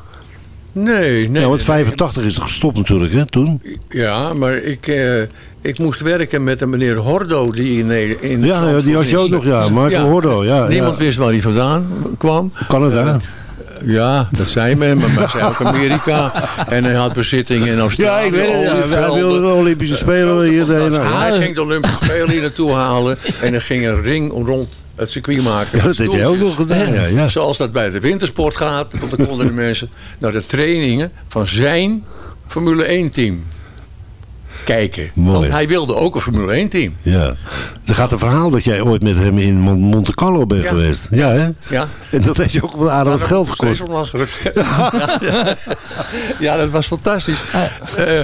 Speaker 10: Nee, nee.
Speaker 7: Ja, want 85 is er gestopt natuurlijk, hè, toen?
Speaker 10: Ja, maar ik, uh, ik moest werken met een meneer Hordo die in, in
Speaker 7: Ja, ja die had je ook nog, ja. Ja. Hordo, ja.
Speaker 10: Niemand
Speaker 7: ja.
Speaker 10: wist waar hij vandaan kwam.
Speaker 7: Canada. Uh,
Speaker 10: ja, dat zei men, maar hij zei ook Amerika. En hij had bezittingen in Australië.
Speaker 7: Ja, ik weet het. Hij wilde de Olympische Spelen hierheen.
Speaker 10: Hij ging de Olympische Spelen hier naartoe halen. En er ging een ring rond het circuit maken.
Speaker 7: Ja, dat heeft hij ook nog gedaan. Ja, ja.
Speaker 10: Zoals dat bij de wintersport gaat. Want dan konden de mensen naar de trainingen van zijn Formule 1 team kijken.
Speaker 7: Mooi.
Speaker 10: Want hij wilde ook een Formule 1 team.
Speaker 7: Ja. Er gaat een verhaal dat jij ooit met hem in Monte Carlo bent
Speaker 10: Ja.
Speaker 7: geweest. Ja, hè?
Speaker 10: Ja.
Speaker 7: En dat heeft je ook wel aardig wat geld gekost.
Speaker 10: Ja, ja, dat was fantastisch. Eh,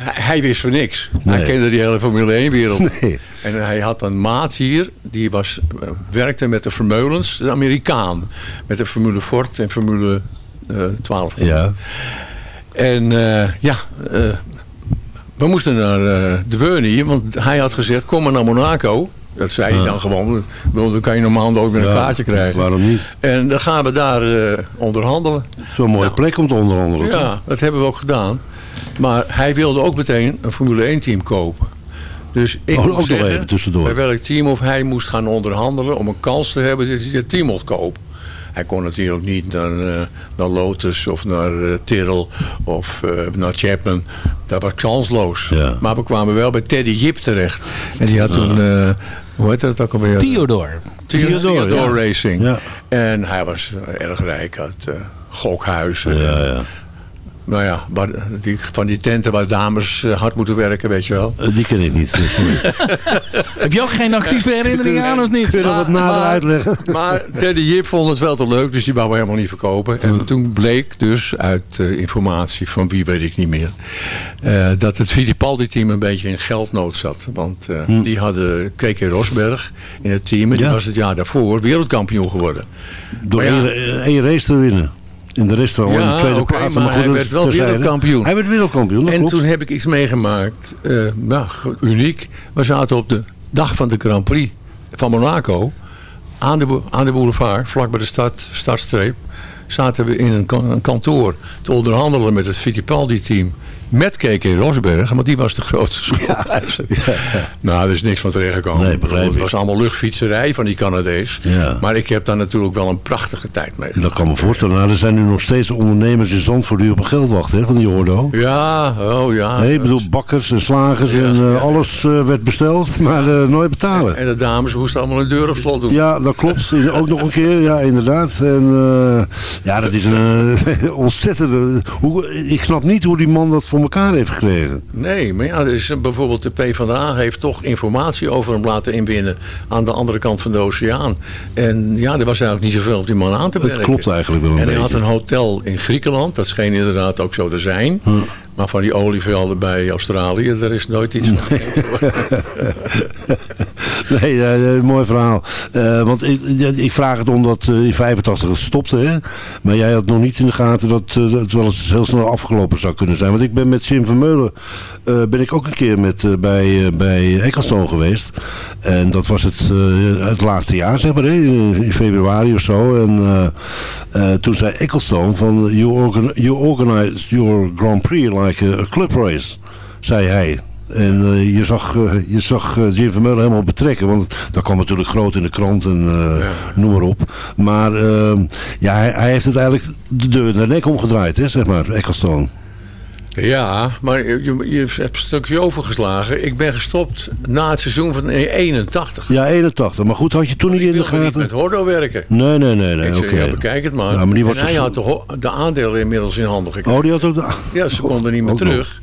Speaker 10: hij, wist van niks. Hij kende die hele Formule 1 wereld.
Speaker 7: Nee.
Speaker 10: En hij had een maat hier, die was, eh, werkte met de Vermeulens, een Amerikaan. Met de Formule Ford en Formule eh 12.
Speaker 7: Ja.
Speaker 10: En eh, ja, eh, we moesten naar eh, de Werney, want hij had gezegd, kom maar naar Monaco. Dat zei hij dan gewoon. Dan kan je normaal nooit meer een
Speaker 7: Ja,
Speaker 10: kaartje krijgen.
Speaker 7: Waarom niet?
Speaker 10: En dan gaan we daar eh, onderhandelen.
Speaker 7: Zo'n mooie plek om te onderhandelen. toch?
Speaker 10: Ja, dat hebben we ook gedaan. Maar hij wilde ook meteen een Formule 1 team kopen. Dus ik
Speaker 7: Oh, ook nog even tussendoor.
Speaker 10: bij welk team of hij moest gaan onderhandelen om een kans te hebben dat hij het team mocht kopen. Hij kon natuurlijk niet naar, eh, naar Lotus of naar eh, Tyrrell of eh, naar Chapman. Dat was kansloos.
Speaker 7: Ja.
Speaker 10: Maar we kwamen wel bij Teddy Jip terecht. En die had toen, eh, hoe heet dat ook alweer?
Speaker 9: Theodore.
Speaker 10: Theodore,
Speaker 7: Theodore, ja.
Speaker 10: Racing.
Speaker 7: Ja.
Speaker 10: En hij was erg rijk, had eh, gokhuizen.
Speaker 7: Ja, ja.
Speaker 10: Nou ja, waar, die, van die tenten waar dames eh, hard moeten werken, weet je wel.
Speaker 7: Eh, Die ken ik niet. dus.
Speaker 9: Heb je ook geen actieve herinneringen aan of niet?
Speaker 7: Kun je dat wat nader uitleggen?
Speaker 10: Maar Teddy Jip vond het wel te leuk, dus die wou helemaal niet verkopen. En toen bleek dus uit eh, informatie van wie weet ik niet meer... eh, dat het Fittipaldi-team een beetje in geldnood zat. Want eh, die hadden KK Rosberg in het team. En die
Speaker 7: Ja.
Speaker 10: was het jaar daarvoor wereldkampioen geworden.
Speaker 7: Door
Speaker 10: ja.
Speaker 7: één race te winnen. In de rest wel in
Speaker 10: Ja,
Speaker 7: de tweede
Speaker 10: oké,
Speaker 7: plaats.
Speaker 10: maar
Speaker 7: goed,
Speaker 10: hij werd wel
Speaker 7: terzijde.
Speaker 10: wereldkampioen.
Speaker 7: Hij werd wereldkampioen,
Speaker 10: En
Speaker 7: klopt.
Speaker 10: toen heb ik iets meegemaakt. eh, nou, uniek. We zaten op de dag van de Grand Prix van Monaco. Aan de, aan de boulevard, vlak bij de stad, startstreep. Zaten we in een kantoor te onderhandelen met het Fittipaldi-team. Met KK Rosberg, want die was de grootste schoolmeester. Nou, er is niks van terechtgekomen.
Speaker 7: Nee, begrijp
Speaker 10: het was allemaal luchtfietserij van die Canadees.
Speaker 7: Ja.
Speaker 10: Maar ik heb daar natuurlijk wel een prachtige tijd mee.
Speaker 7: Dat kan me voorstellen. Nou, er zijn nu nog steeds ondernemers in Zandvoort die op een geld wachten, hè, van die Ordo.
Speaker 10: Ja, oh ja.
Speaker 7: Nee, ik bedoel bakkers en slagers en eh, alles eh, werd besteld, maar eh, nooit betalen.
Speaker 10: En de dames moesten allemaal een deur op slot doen.
Speaker 7: Ja, dat klopt. Ook nog een keer, ja, inderdaad. En ja, dat is een ontzettende... Hoe, ik snap niet hoe die man dat voor elkaar heeft gekregen.
Speaker 10: Nee, maar ja, er is, bijvoorbeeld de PvdA heeft toch informatie over hem laten inwinnen aan de andere kant van de oceaan. En ja, er was eigenlijk niet zoveel op die man aan te
Speaker 7: Het
Speaker 10: werken.
Speaker 7: klopt eigenlijk wel een
Speaker 10: en hij
Speaker 7: beetje.
Speaker 10: had een hotel in Griekenland, dat scheen inderdaad ook zo te zijn. Maar van die olievelden bij Australië, daar is nooit iets van geworden.
Speaker 7: Nee, eh, eh, mooi verhaal. Eh, want ik, ik vraag het omdat eh, in 85 het stopte. Hè? Maar jij had nog niet in de gaten dat het wel eens heel snel afgelopen zou kunnen zijn. Want ik ben met Jim Vermeulen ben ik ook een keer met, bij, bij Ecclestone geweest. En dat was het, het laatste jaar, zeg maar, hè? in februari of zo. En toen zei Ecclestone van, you, organ you organize your Grand Prix like a, a club race, zei hij. En eh, je zag, eh, je zag eh, Jim Vermeulen helemaal betrekken. Want dat kwam natuurlijk groot in de krant en noem maar op. Maar eh, ja, hij, hij heeft het eigenlijk de deur naar de nek omgedraaid, hè, zeg maar, Ecclestone.
Speaker 10: Ja, maar je, je hebt een stukje overgeslagen. Ik ben gestopt na het seizoen van 81.
Speaker 7: Ja, 81. Maar goed, had je toen niet in de
Speaker 10: wilde niet
Speaker 7: gaten?
Speaker 10: met Hordo werken.
Speaker 7: Nee, nee, nee, nee.
Speaker 10: Ik
Speaker 7: Oké.
Speaker 10: zei, ja, bekijk het maar.
Speaker 7: Ja, maar die was
Speaker 10: en hij had de, de aandelen inmiddels in handen gekregen.
Speaker 7: Oh, die had ook de...
Speaker 10: Ja, ze konden niet meer terug.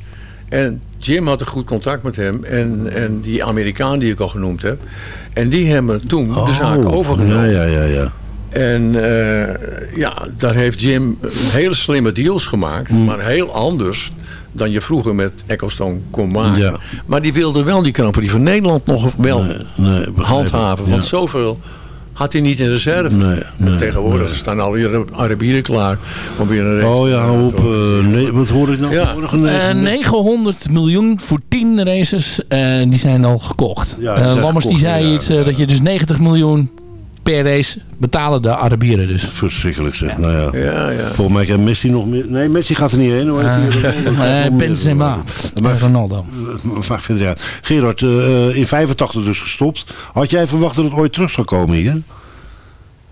Speaker 10: En Jim had een goed contact met hem. En, en die Amerikaan die ik al genoemd heb. En die hebben toen de zaak
Speaker 7: Oh,
Speaker 10: overgenomen.
Speaker 7: Ja, ja, ja, ja.
Speaker 10: En eh, ja, daar heeft Jim hele slimme deals gemaakt.
Speaker 7: Hmm.
Speaker 10: Maar heel anders dan je vroeger met Ecclestone kon maken.
Speaker 7: Ja.
Speaker 10: Maar die wilde wel die Grand Prix van Nederland nog wel
Speaker 7: Nee,
Speaker 10: handhaven. Want
Speaker 7: Ja.
Speaker 10: zoveel had hij niet in reserve.
Speaker 7: Nee, nee,
Speaker 10: Tegenwoordig
Speaker 7: nee.
Speaker 10: staan al die Arabieren klaar om weer een race
Speaker 7: Oh
Speaker 10: te
Speaker 7: ja, op. eh, nee, wat hoor ik nou?
Speaker 10: Ja.
Speaker 7: Een
Speaker 9: Eh, 900 miljoen voor 10 races, eh, die zijn al gekocht.
Speaker 7: Ja,
Speaker 9: Eh,
Speaker 7: die
Speaker 9: Lammers die zei
Speaker 7: ja,
Speaker 9: iets
Speaker 7: ja.
Speaker 9: dat je dus 90 miljoen per race betalen de Arabieren dus.
Speaker 7: Verschrikkelijk zeg. Nou ja.
Speaker 10: Ja, ja.
Speaker 7: Volgens mij kan Messi nog meer. Nee, Messi gaat er niet heen. Hoe heet hij?
Speaker 9: Uh, Benzema. Maar Ronaldo.
Speaker 7: Maar vind ja. Gerard, uh, in 85 dus gestopt. Had jij verwacht dat het ooit terug zou komen hier?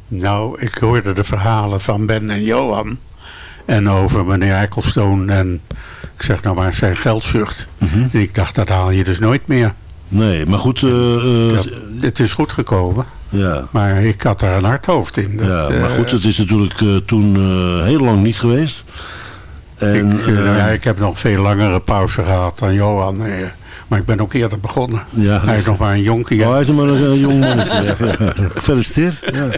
Speaker 8: Nou, ik hoorde de verhalen van Ben en Johan. En over meneer Ecclestone en ik zeg nou maar zijn geldzucht. Mm -hmm. En ik dacht, dat haal je dus nooit meer.
Speaker 7: Nee, maar goed. Uh,
Speaker 8: dat, het is goed gekomen.
Speaker 7: Ja.
Speaker 8: Maar ik had daar een hard hoofd in. Dat,
Speaker 7: ja, maar goed, het is natuurlijk uh, toen uh, heel lang niet geweest.
Speaker 8: En, ik, nou ja, ik heb nog veel langere pauze gehad dan Johan. Maar ik ben ook eerder begonnen.
Speaker 7: Ja,
Speaker 8: hij is nog maar een jonkie.
Speaker 7: Oh, hij is maar een jong mannetje. ja. Gefeliciteerd. Ja.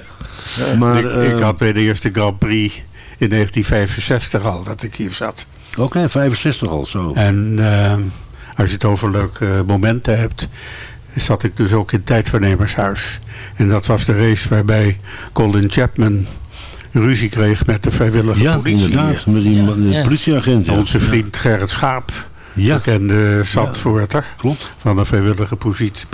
Speaker 8: Maar, ik, ik had bij de eerste Grand Prix in 1965 al dat ik hier zat.
Speaker 7: Oké, okay, 65 al zo.
Speaker 8: En uh, als je het over leuke momenten hebt, zat ik dus ook in het tijdvernemershuis. En dat was de race waarbij Colin Chapman ruzie kreeg met de vrijwillige
Speaker 7: ja,
Speaker 8: politie.
Speaker 7: inderdaad, met die ja. politieagent. Ja.
Speaker 8: Onze vriend Gerrit Schaap, ja. bekende Zandvoorter
Speaker 7: Klopt.
Speaker 8: van de vrijwillige politie.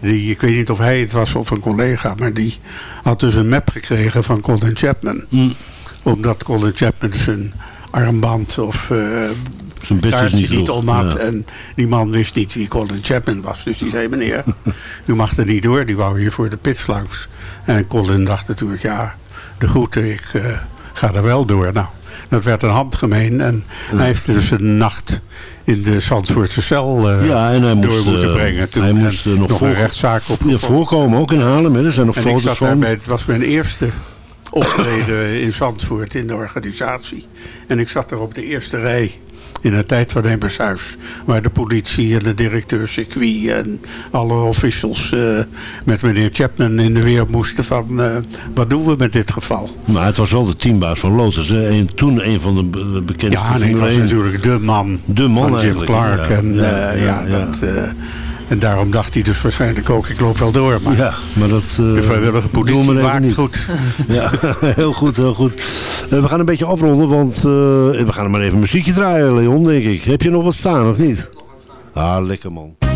Speaker 8: Die, ik weet niet of hij het was of een collega, maar die had dus een map gekregen van Colin Chapman.
Speaker 7: Mm.
Speaker 8: Omdat Colin Chapman zijn armband of uh,
Speaker 7: zijn
Speaker 8: kaartje
Speaker 7: niet,
Speaker 8: niet had.
Speaker 7: Ja.
Speaker 8: En die man wist niet wie Colin Chapman was. Dus die zei, meneer, u mag er niet door. Die wou hier voor de pits langs. En Colin dacht natuurlijk, ja, de groeten, ik uh, ga er wel door. Nou, dat werd een handgemeen. En
Speaker 7: Ja.
Speaker 8: hij heeft dus een nacht in de Zandvoortse cel uh,
Speaker 7: Ja, en hij
Speaker 8: door
Speaker 7: moest,
Speaker 8: moeten
Speaker 7: eh,
Speaker 8: brengen. Toen
Speaker 7: hij moest, eh, nog
Speaker 8: nog
Speaker 7: voor-
Speaker 8: een rechtszaak
Speaker 7: Ja,
Speaker 8: opgevolgd.
Speaker 7: voorkomen, ook in Haarlem. Hè. Er zijn nog
Speaker 8: En ik
Speaker 7: foto's
Speaker 8: zat
Speaker 7: van.
Speaker 8: daarbij, het was mijn eerste optreden in Zandvoort in de organisatie. En ik zat er op de eerste rij in het tijdvernemershuis. Waar de politie en de directeur circuit en alle officials eh, met meneer Chapman in de weer moesten van eh, wat doen we met dit geval.
Speaker 7: Maar het was wel de teambaas van Lotus. Hè. En toen een van de be- bekendste
Speaker 8: Ja, nee, het was
Speaker 7: 1.
Speaker 8: natuurlijk de man
Speaker 7: De man
Speaker 8: van Jim Clark.
Speaker 7: ja.
Speaker 8: En,
Speaker 7: Ja,
Speaker 8: eh,
Speaker 7: ja,
Speaker 8: ja,
Speaker 7: ja.
Speaker 8: Dat, en daarom dacht hij dus waarschijnlijk ook, ik loop wel door. Maar
Speaker 7: Ja, maar dat... eh,
Speaker 8: de vrijwillige politie waakt
Speaker 7: niet.
Speaker 8: goed.
Speaker 7: Ja, heel goed, heel goed. Eh, we gaan een beetje afronden, want eh, we gaan er maar even muziekje draaien, Leon, denk ik. Heb je nog wat staan, of niet? Ah, lekker man.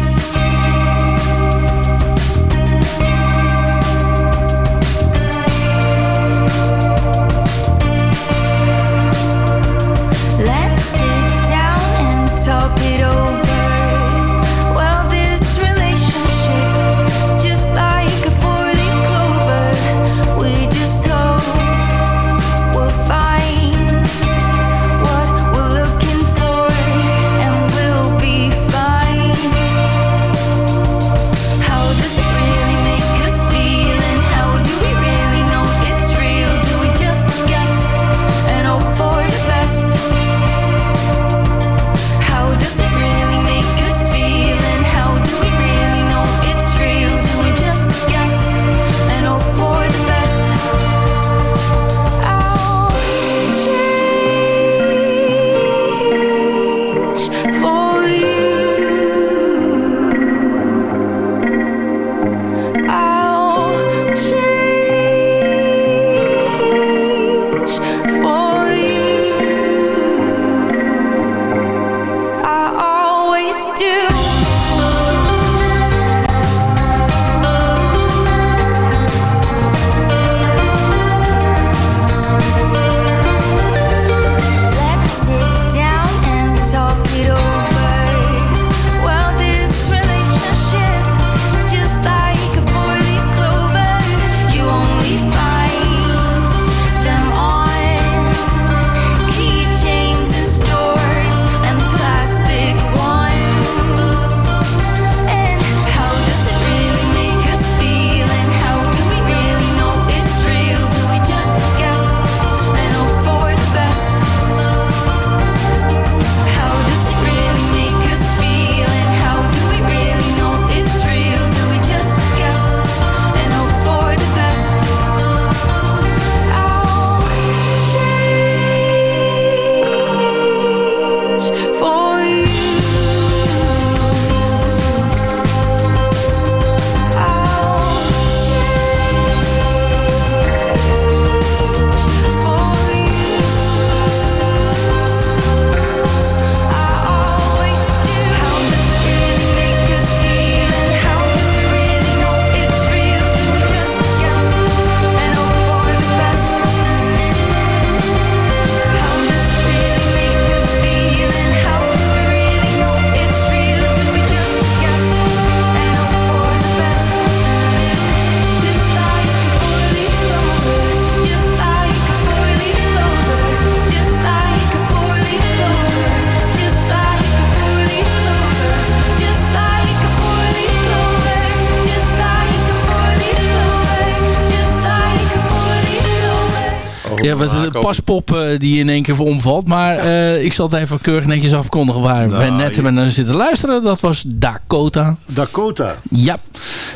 Speaker 9: Paspop die in één keer omvalt. Maar uh, ik zal het even keurig netjes afkondigen waar nou, we net hebben naar zitten luisteren. Dat was Dakota.
Speaker 7: Dakota?
Speaker 9: Ja.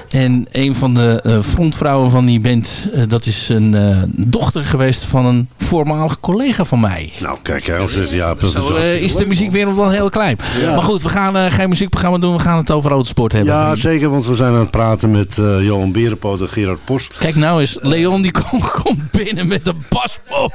Speaker 9: En een van de uh, frontvrouwen van die band, dat is een dochter geweest van een voormalig collega van mij.
Speaker 7: Nou, kijk, zegt ja.
Speaker 9: Zo is de muziekwereld wel heel klein. Ja. Maar goed, we gaan geen muziekprogramma doen. We gaan het over autosport hebben.
Speaker 7: Ja, zeker. Want we zijn aan het praten met Johan Berenpoot en Gerard Post.
Speaker 9: Kijk nou eens, Leon die komt binnen met een paspop.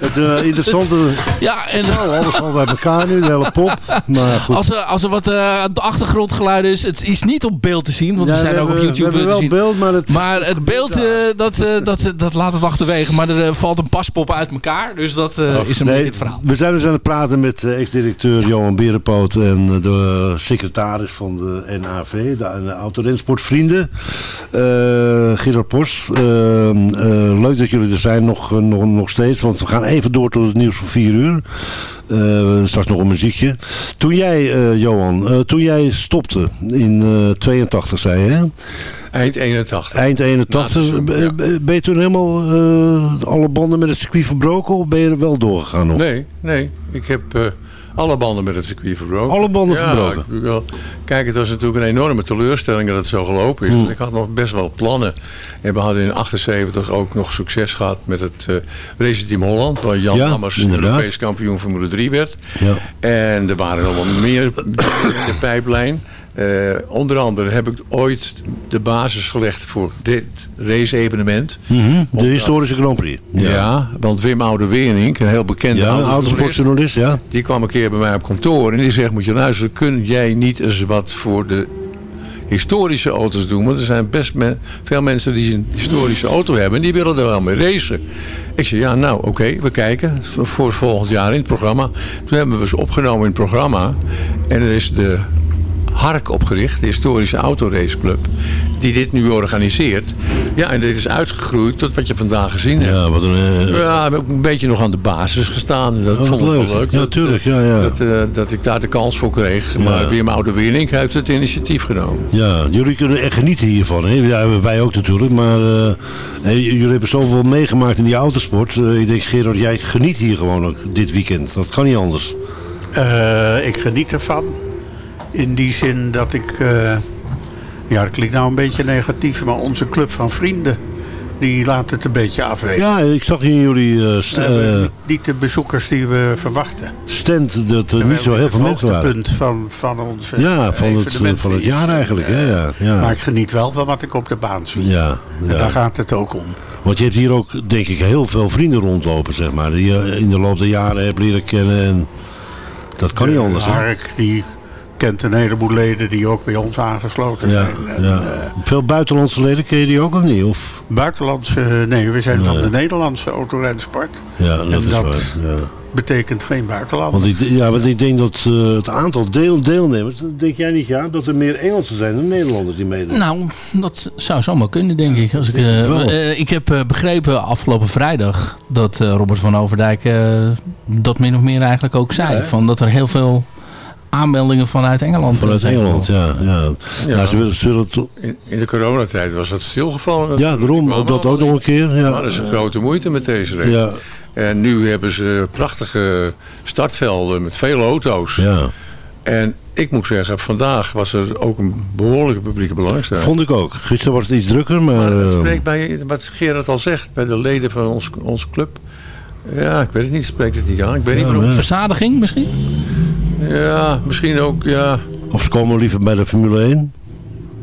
Speaker 7: Het uh, interessante...
Speaker 9: ja, en...
Speaker 7: Nou, alles valt bij elkaar nu, de hele pop. Maar goed.
Speaker 9: Als er, als er wat uh, achtergrondgeluid is, het is niet op beeld te zien, want ja, we zijn we ook hebben, op YouTube
Speaker 7: we
Speaker 9: te zien.
Speaker 7: Beeld, maar het,
Speaker 9: maar het beeld, uh, dat, dat, dat laat het achterwege. Maar er valt een paspop uit elkaar, dus dat oh, is een nee, beetje het verhaal.
Speaker 7: We zijn dus aan het praten met ex-directeur Johan Berenpoot en de secretaris van de NAV, de, de Autorensportvrienden, Gerard Post. leuk dat jullie er zijn nog, nog, nog steeds, want we gaan even door tot het nieuws van 4 uur. Uh, straks nog een muziekje. Toen jij, uh, Johan, uh, toen jij stopte in 82, zei je hè?
Speaker 10: Eind 81.
Speaker 7: Eind 81. Ben je toen helemaal alle banden met het circuit verbroken of ben je er wel doorgegaan nog?
Speaker 10: Nee, nee. Ik heb alle banden met het circuit verbroken.
Speaker 7: Alle banden ja, verbroken?
Speaker 10: kijk, het was natuurlijk een enorme teleurstelling dat het zo gelopen is. Hmm. Ik had nog best wel plannen. En we hadden in 78 ook nog succes gehad met het uh, Race Team Holland. Waar Jan ja, Hammers Europees kampioen Formule 3 werd. Ja. En er waren nog wel meer in de pijplijn. Uh, onder andere heb ik ooit de basis gelegd voor dit race-evenement.
Speaker 7: Mm -hmm. De historische Grand Prix.
Speaker 10: Ja, ja want Wim Oude-Wering, een heel bekende
Speaker 7: ja, autosportjournalist, ja.
Speaker 10: die kwam een keer bij mij op kantoor en die zegt, moet je luisteren, kun jij niet eens wat voor de historische auto's doen? Want er zijn best veel mensen die een historische auto hebben en die willen er wel mee racen. Ik zei, ja, nou, oké, we kijken voor volgend jaar in het programma. Toen hebben we ze opgenomen in het programma en er is de Hark opgericht, de historische autoraceclub, die dit nu organiseert. Ja, en dit is uitgegroeid tot wat je vandaag gezien hebt.
Speaker 7: Ja, wat een... Uh...
Speaker 10: Ja, we ook een beetje nog aan de basis gestaan. Dat
Speaker 7: oh,
Speaker 10: vond ik
Speaker 7: leuk.
Speaker 10: wel leuk.
Speaker 7: Ja, tuurlijk. Ja, ja.
Speaker 10: Dat, uh, dat ik daar de kans voor kreeg. Ja. Maar Wim Oude Wering heeft het initiatief genomen.
Speaker 7: Ja, jullie kunnen echt genieten hiervan. Hè? Ja, wij ook natuurlijk. Maar uh, jullie hebben zoveel meegemaakt in die autosport. ik denk, Gerard, jij geniet hier gewoon ook dit weekend. Dat kan niet anders.
Speaker 8: ik geniet ervan. In die zin dat ik... Uh, ja, dat klinkt nou een beetje negatief, maar onze club van vrienden... Die laat het een beetje afweten.
Speaker 7: Ja, ik zag in jullie... Uh, uh,
Speaker 8: niet de bezoekers die we verwachten.
Speaker 7: Stand dat er niet zo heel veel mensen waren.
Speaker 8: Het punt van, van ons
Speaker 7: Ja, van het, van het jaar eigenlijk. Hè? Ja, ja.
Speaker 8: Maar ik geniet wel van wat ik op de baan zie.
Speaker 7: Ja,
Speaker 8: ja. En daar gaat het ook om.
Speaker 7: Want je hebt hier ook, denk ik, heel veel vrienden rondlopen, zeg maar. Die je in de loop der jaren hebt leren kennen. En dat kan niet anders.
Speaker 8: Mark, die kent een heleboel leden die ook bij ons aangesloten
Speaker 7: ja,
Speaker 8: zijn. En,
Speaker 7: ja. Uh, Veel buitenlandse leden ken je die ook of niet? Of?
Speaker 8: Buitenlandse, nee, we zijn nee. van de Nederlandse autorensport.
Speaker 7: Ja, dat en is dat waar. Ja.
Speaker 8: betekent geen buitenland.
Speaker 7: Want ik, ja, want ik denk dat uh, het aantal deel, deelnemers, denk jij niet ja, dat er meer Engelsen zijn dan Nederlanders die meedoen?
Speaker 9: Nou, dat zou zomaar kunnen, denk ik. Als ik, uh, ik heb begrepen afgelopen vrijdag dat Robert van Overdijk dat min of meer eigenlijk ook zei. Ja, van dat er heel veel aanmeldingen vanuit Engeland.
Speaker 7: Vanuit Engeland, ja. ja. ja. Nou, ze willen, zullen
Speaker 10: in, in, de coronatijd was dat stilgevallen.
Speaker 7: Ja, daarom. Dat ook nog een keer. Ja.
Speaker 10: Maar dat is een grote moeite met deze race. Ja. En nu hebben ze prachtige startvelden met vele auto's.
Speaker 7: Ja.
Speaker 10: En ik moet zeggen, vandaag was er ook een behoorlijke publieke belangstelling.
Speaker 7: Vond ik ook. Gisteren was het iets drukker, maar...
Speaker 10: maar dat spreekt bij, wat Gerard al zegt, bij de leden van ons, onze club. Ja, ik weet het niet, spreekt het niet aan. Ik weet
Speaker 9: ja,
Speaker 10: niet waarom.
Speaker 9: Verzadiging misschien?
Speaker 10: Ja, misschien ook, ja.
Speaker 7: Of ze komen liever bij de Formule 1?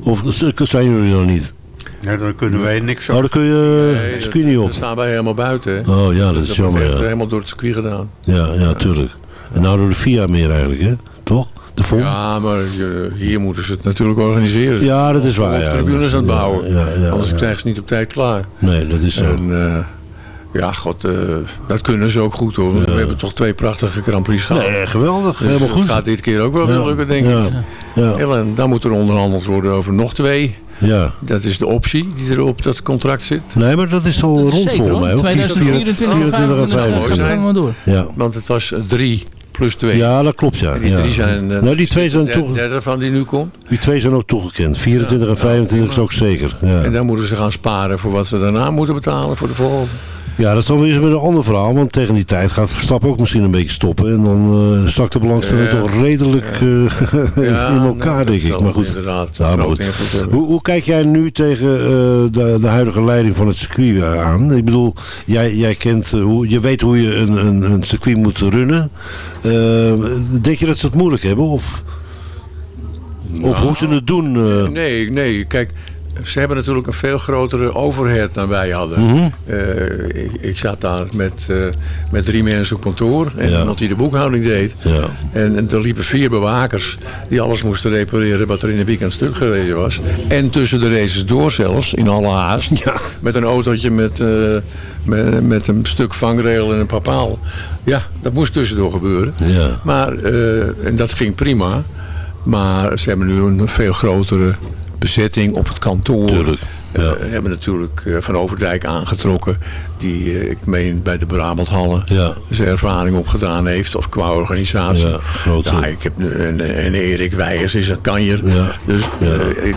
Speaker 7: Of zijn jullie nog niet?
Speaker 8: Ja, dan kunnen wij niks
Speaker 7: op. Oh, dan kun je nee,
Speaker 10: het
Speaker 7: circuit niet op.
Speaker 10: Dan staan wij helemaal buiten. Hè.
Speaker 7: Oh ja, dat, is jammer.
Speaker 10: Dat
Speaker 7: ja.
Speaker 10: helemaal door het circuit gedaan.
Speaker 7: Ja, ja, tuurlijk. En nou door de FIA meer eigenlijk, hè? Toch? De?
Speaker 10: Ja, maar hier moeten ze het natuurlijk organiseren.
Speaker 7: Ja, dat is waar. Ja.
Speaker 10: tribunes aan het bouwen.
Speaker 7: Ja, ja,
Speaker 10: Anders krijgen ze niet op tijd klaar.
Speaker 7: Nee, dat is zo.
Speaker 10: En, uh, ja, god, uh, dat kunnen ze ook goed hoor. We hebben toch twee prachtige Grand Prix gehad.
Speaker 7: Nee, geweldig.
Speaker 10: Dus
Speaker 7: Helemaal goed.
Speaker 10: Het gaat dit keer ook wel weer lukken, denk ik.
Speaker 7: Ja.
Speaker 10: En dan moet er onderhandeld worden over nog twee.
Speaker 7: Ja.
Speaker 10: Dat is de optie die er op dat contract zit.
Speaker 7: Nee, maar dat is al rond volgens mij.
Speaker 9: 2024 en 2025 door.
Speaker 7: Ja.
Speaker 10: Want het was drie plus twee.
Speaker 7: Ja, dat klopt, ja.
Speaker 10: En die drie zijn... Uh,
Speaker 7: nou, die twee zijn
Speaker 10: toch... derde van die nu komt.
Speaker 7: Die twee zijn ook toegekend. 24 ja. en 25 is ook zeker. Ja.
Speaker 10: En dan moeten ze gaan sparen voor wat ze daarna moeten betalen voor de volgende.
Speaker 7: Ja, dat is dan weer een ander verhaal. Want tegen die tijd gaat Verstappen ook misschien een beetje stoppen. En dan uh, zakt de belangstelling toch redelijk
Speaker 10: Ja,
Speaker 7: in
Speaker 10: nou,
Speaker 7: elkaar,
Speaker 10: dat
Speaker 7: denk ik. Maar goed,
Speaker 10: inderdaad
Speaker 7: Nou, maar goed. Hoe, hoe kijk jij nu tegen uh, de, de huidige leiding van het circuit aan? Ik bedoel, jij, jij kent, hoe, je weet hoe je een, een, een circuit moet runnen. Denk je dat ze het moeilijk hebben? Of, of hoe ze het doen? uh?
Speaker 10: Nee, nee, kijk, ze hebben natuurlijk een veel grotere overhead dan wij hadden.
Speaker 7: Mhm.
Speaker 10: Uh, ik, ik, zat daar met, uh, met drie mensen op kantoor en
Speaker 7: Ja.
Speaker 10: iemand die de boekhouding deed.
Speaker 7: Ja.
Speaker 10: En, en er liepen vier bewakers die alles moesten repareren wat er in de weekend stuk gereden was. En tussen de races door zelfs, in alle haast. Met een autootje met, uh, met, met een stuk vangrail en een papaal. Ja, dat moest tussendoor gebeuren.
Speaker 7: Ja.
Speaker 10: Maar, en dat ging prima. Maar ze hebben nu een veel grotere bezetting op het kantoor.
Speaker 7: Tuurlijk. Ja.
Speaker 10: Uh, hebben natuurlijk uh, Van Overdijk aangetrokken. Die, uh, ik meen, bij de Brabanthallen
Speaker 7: ja.
Speaker 10: zijn ervaring opgedaan heeft. Of qua organisatie.
Speaker 7: Ja, grote.
Speaker 10: ja ik heb en, en Erik Weijers is een kanjer.
Speaker 7: Ja.
Speaker 10: Dus ik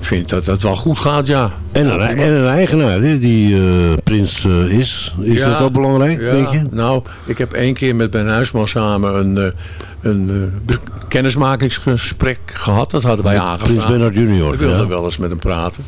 Speaker 10: vind dat dat wel goed gaat, ja.
Speaker 7: En een, en een eigenaar die Prins is. Is dat ook belangrijk,
Speaker 10: ja,
Speaker 7: denk je?
Speaker 10: Nou, ik heb één keer met Ben Huisman samen een, een kennismakingsgesprek gehad. Dat hadden wij aangevraagd.
Speaker 7: Prins Bernard junior.
Speaker 10: We wilden
Speaker 7: ja.
Speaker 10: wel eens met hem praten.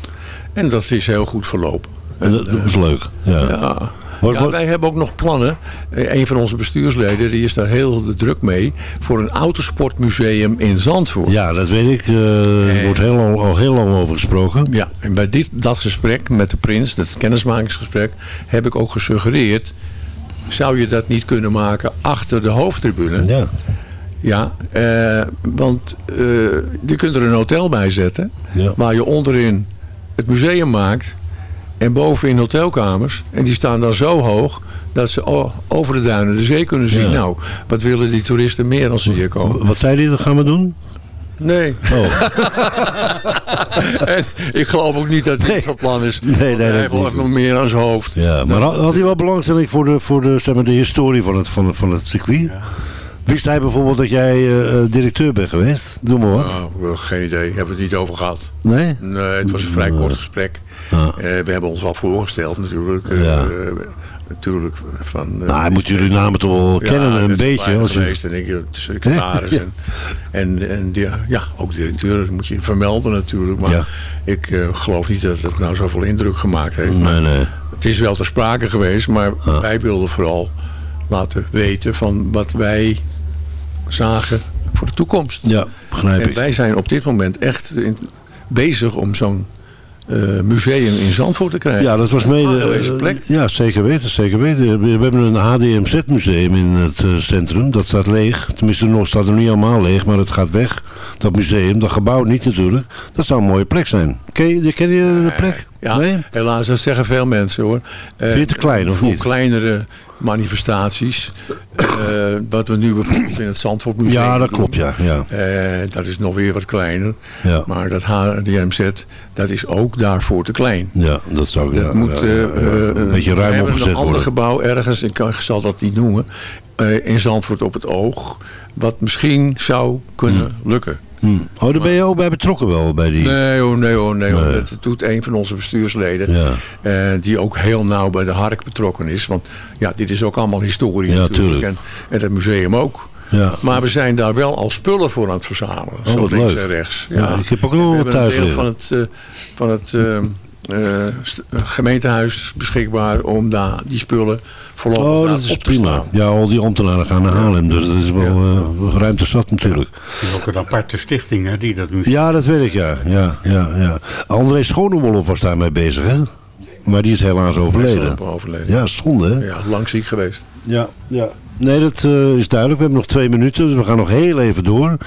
Speaker 10: En dat is heel goed verlopen.
Speaker 7: En dat, dat was leuk. Ja.
Speaker 10: ja.
Speaker 7: Wat,
Speaker 10: ja, wij hebben ook nog plannen. Een van onze bestuursleden die is daar heel druk mee. Voor een autosportmuseum in Zandvoort.
Speaker 7: Ja, dat weet ik. Uh, er wordt heel lang, al heel lang over gesproken.
Speaker 10: Ja, en bij dit, dat gesprek met de prins, dat kennismakingsgesprek, heb ik ook gesuggereerd. Zou je dat niet kunnen maken achter de hoofdtribune?
Speaker 7: Ja.
Speaker 10: Ja, uh, want uh, je kunt er een hotel bij zetten.
Speaker 7: Ja.
Speaker 10: Waar je onderin het museum maakt. En bovenin hotelkamers. En die staan dan zo hoog. Dat ze over de duinen de zee kunnen zien.
Speaker 7: Ja.
Speaker 10: Nou, wat willen die toeristen meer als ze hier komen?
Speaker 7: Wat zei hij, dat gaan we doen?
Speaker 10: Nee.
Speaker 7: Oh.
Speaker 10: en ik geloof ook niet dat dit nee. van plan is.
Speaker 7: Nee, nee,
Speaker 10: hij heeft nog meer aan zijn hoofd.
Speaker 7: Ja, maar had, had hij wel belangstelling voor de, voor de, zeg maar, de historie van het, van van het circuit? Ja. Wist hij bijvoorbeeld dat jij uh, directeur bent geweest? Doe maar wat.
Speaker 10: Nou, geen idee. Hebben we het niet over gehad.
Speaker 7: Nee?
Speaker 10: Nee, het was een vrij kort gesprek. Uh, we hebben ons wel voorgesteld natuurlijk.
Speaker 7: Ja.
Speaker 10: natuurlijk van...
Speaker 7: nou, hij moet jullie namen toch wel
Speaker 10: ja,
Speaker 7: kennen een beetje.
Speaker 10: Als geweest je... en ik secretaris en, en, en die, ja, ook directeur. Dat moet je vermelden natuurlijk. Maar
Speaker 7: ja.
Speaker 10: ik geloof niet dat het nou zoveel indruk gemaakt heeft.
Speaker 7: Nee,
Speaker 10: maar
Speaker 7: nee.
Speaker 10: Het is wel ter sprake geweest. Maar wij wilden vooral laten weten van wat wij zagen voor de toekomst.
Speaker 7: Ja, begrijp
Speaker 10: en
Speaker 7: ik.
Speaker 10: wij zijn op dit moment echt in, bezig om zo'n uh, museum in Zandvoort te krijgen.
Speaker 7: Ja, dat was mede.
Speaker 10: Uh, plek.
Speaker 7: Ja, zeker weten, zeker weten. We, we hebben een HDMZ museum in het uh, centrum. Dat staat leeg. Tenminste, nog staat er niet helemaal leeg, maar het gaat weg. Dat museum, dat gebouw niet natuurlijk. Dat zou een mooie plek zijn. Ken je, ken je de plek?
Speaker 10: Ja,
Speaker 7: nee?
Speaker 10: helaas, dat zeggen veel mensen hoor.
Speaker 7: Vind je te klein of
Speaker 10: voor
Speaker 7: niet?
Speaker 10: kleinere manifestaties. uh, wat we nu bijvoorbeeld in het Zandvoortmuseum
Speaker 7: Ja, dat
Speaker 10: doen.
Speaker 7: klopt, ja. ja.
Speaker 10: Uh, dat is nog weer wat kleiner.
Speaker 7: Ja.
Speaker 10: Maar dat HDMZ, dat is ook daarvoor te klein.
Speaker 7: Ja, dat zou
Speaker 10: dat
Speaker 7: ja,
Speaker 10: moet,
Speaker 7: ja, een beetje ruim
Speaker 10: we
Speaker 7: opgezet
Speaker 10: hebben een ander
Speaker 7: worden.
Speaker 10: gebouw ergens, ik zal dat niet noemen, in Zandvoort op het oog. Wat misschien zou kunnen
Speaker 7: Hmm.
Speaker 10: lukken.
Speaker 7: Hmm. Oh, daar ben je ook bij betrokken wel, bij die...
Speaker 10: Nee hoor, nee hoor, nee. Dat doet een van onze bestuursleden.
Speaker 7: Ja.
Speaker 10: Uh, die ook heel nauw bij de Hark betrokken is. Want ja, dit is ook allemaal historie
Speaker 7: ja,
Speaker 10: natuurlijk. En, en het museum ook.
Speaker 7: Ja.
Speaker 10: Maar we zijn daar wel al spullen voor aan het verzamelen.
Speaker 7: Oh,
Speaker 10: zo links
Speaker 7: leuk.
Speaker 10: en rechts.
Speaker 7: Ja,
Speaker 10: Ja.
Speaker 7: ik heb ook nog wat
Speaker 10: hebben een
Speaker 7: thuis
Speaker 10: deel van het, uh, van het uh, uh, gemeentehuis beschikbaar om daar die spullen voorlopig
Speaker 7: Oh, dat is
Speaker 10: op
Speaker 7: prima. Ja, al die ambtenaren gaan naar Haarlem, dus dat is wel uh, ruimte zat natuurlijk.
Speaker 8: Het is ook een aparte stichting hè, die dat nu...
Speaker 7: Ja, dat weet ik, ja. ja, ja, ja. André Schonewolf was daarmee bezig, hè? Maar die is helaas overleden.
Speaker 10: Overleden.
Speaker 7: Ja, zonde, hè?
Speaker 10: Ja, lang ziek geweest.
Speaker 7: Ja, ja. Nee, dat uh, is duidelijk. We hebben nog twee minuten, dus we gaan nog heel even door.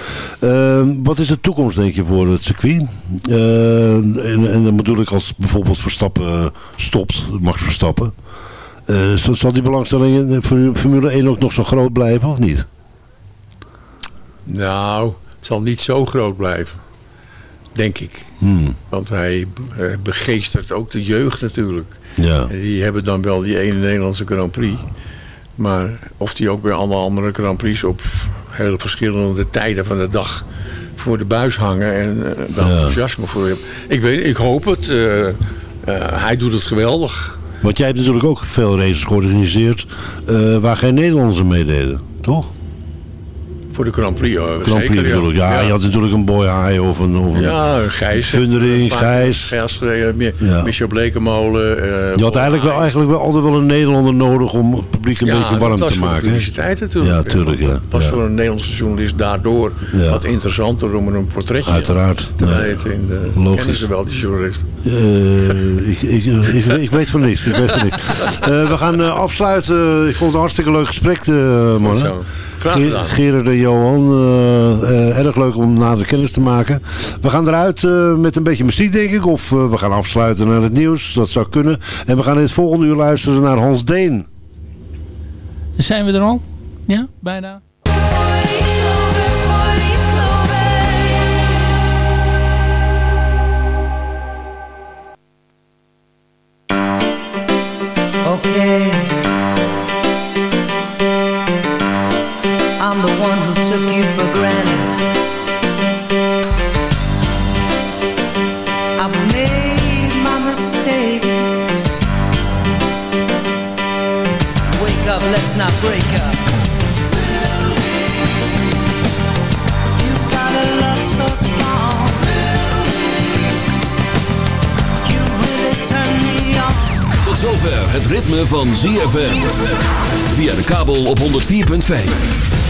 Speaker 7: Uh, wat is de toekomst, denk je, voor het circuit? Uh, en, en dan bedoel ik als bijvoorbeeld Verstappen stopt, Max Verstappen. Zal die belangstelling in Formule 1 ook nog zo groot blijven, of niet?
Speaker 10: Nou, het zal niet zo groot blijven. Denk ik.
Speaker 7: Hmm.
Speaker 10: Want hij begeestert ook de jeugd natuurlijk.
Speaker 7: Ja.
Speaker 10: Die hebben dan wel die ene Nederlandse Grand Prix. Maar of die ook bij alle andere Grand Prix op hele verschillende tijden van de dag voor de buis hangen en uh, daar
Speaker 7: Ja.
Speaker 10: enthousiasme voor hebben. Ik weet, ik hoop het. Uh, uh, hij doet het geweldig.
Speaker 7: Want jij hebt natuurlijk ook veel races georganiseerd eh, waar geen Nederlanders meededen, toch?
Speaker 10: Voor de Grand Prix, hoor.
Speaker 7: Grand Prix
Speaker 10: zeker.
Speaker 7: natuurlijk. Ja, je had natuurlijk een Boy High of een... Of een
Speaker 10: Ja, Gijs. Paar
Speaker 7: Gijs.
Speaker 10: Gijs gereden,
Speaker 7: Ja.
Speaker 10: Michel Blekemolen. eh,
Speaker 7: Je had eigenlijk wel, eigenlijk wel altijd wel een Nederlander nodig om het publiek een
Speaker 10: ja,
Speaker 7: beetje warm te
Speaker 10: de
Speaker 7: maken. hè?
Speaker 10: publiciteit natuurlijk.
Speaker 7: Ja, tuurlijk. Ja.
Speaker 10: Was
Speaker 7: Ja.
Speaker 10: voor een Nederlandse journalist daardoor
Speaker 7: Ja.
Speaker 10: wat interessanter om een portretje
Speaker 7: Uiteraard.
Speaker 10: te
Speaker 7: Ja.
Speaker 10: weten. En, eh,
Speaker 7: Logisch.
Speaker 10: kennen ze wel, die journalist.
Speaker 7: Eh, ik, ik, ik, ik weet van niks. Ik weet van niks. Eh, we gaan eh, afsluiten. Ik vond het een hartstikke leuk gesprek, eh mannen.
Speaker 10: Graag.
Speaker 7: Gerard en Johan, eh, eh, erg leuk om nader kennis te maken. We gaan eruit eh, met een beetje muziek, denk ik. Of we gaan afsluiten naar het nieuws. Dat zou kunnen. En we gaan in het volgende uur luisteren naar Hans Deen.
Speaker 9: Zijn we er al? Ja, bijna.
Speaker 11: Okay. Wake let's not break up. So strong.
Speaker 1: Tot zover het ritme van ZFM. Via de kabel op 104.5.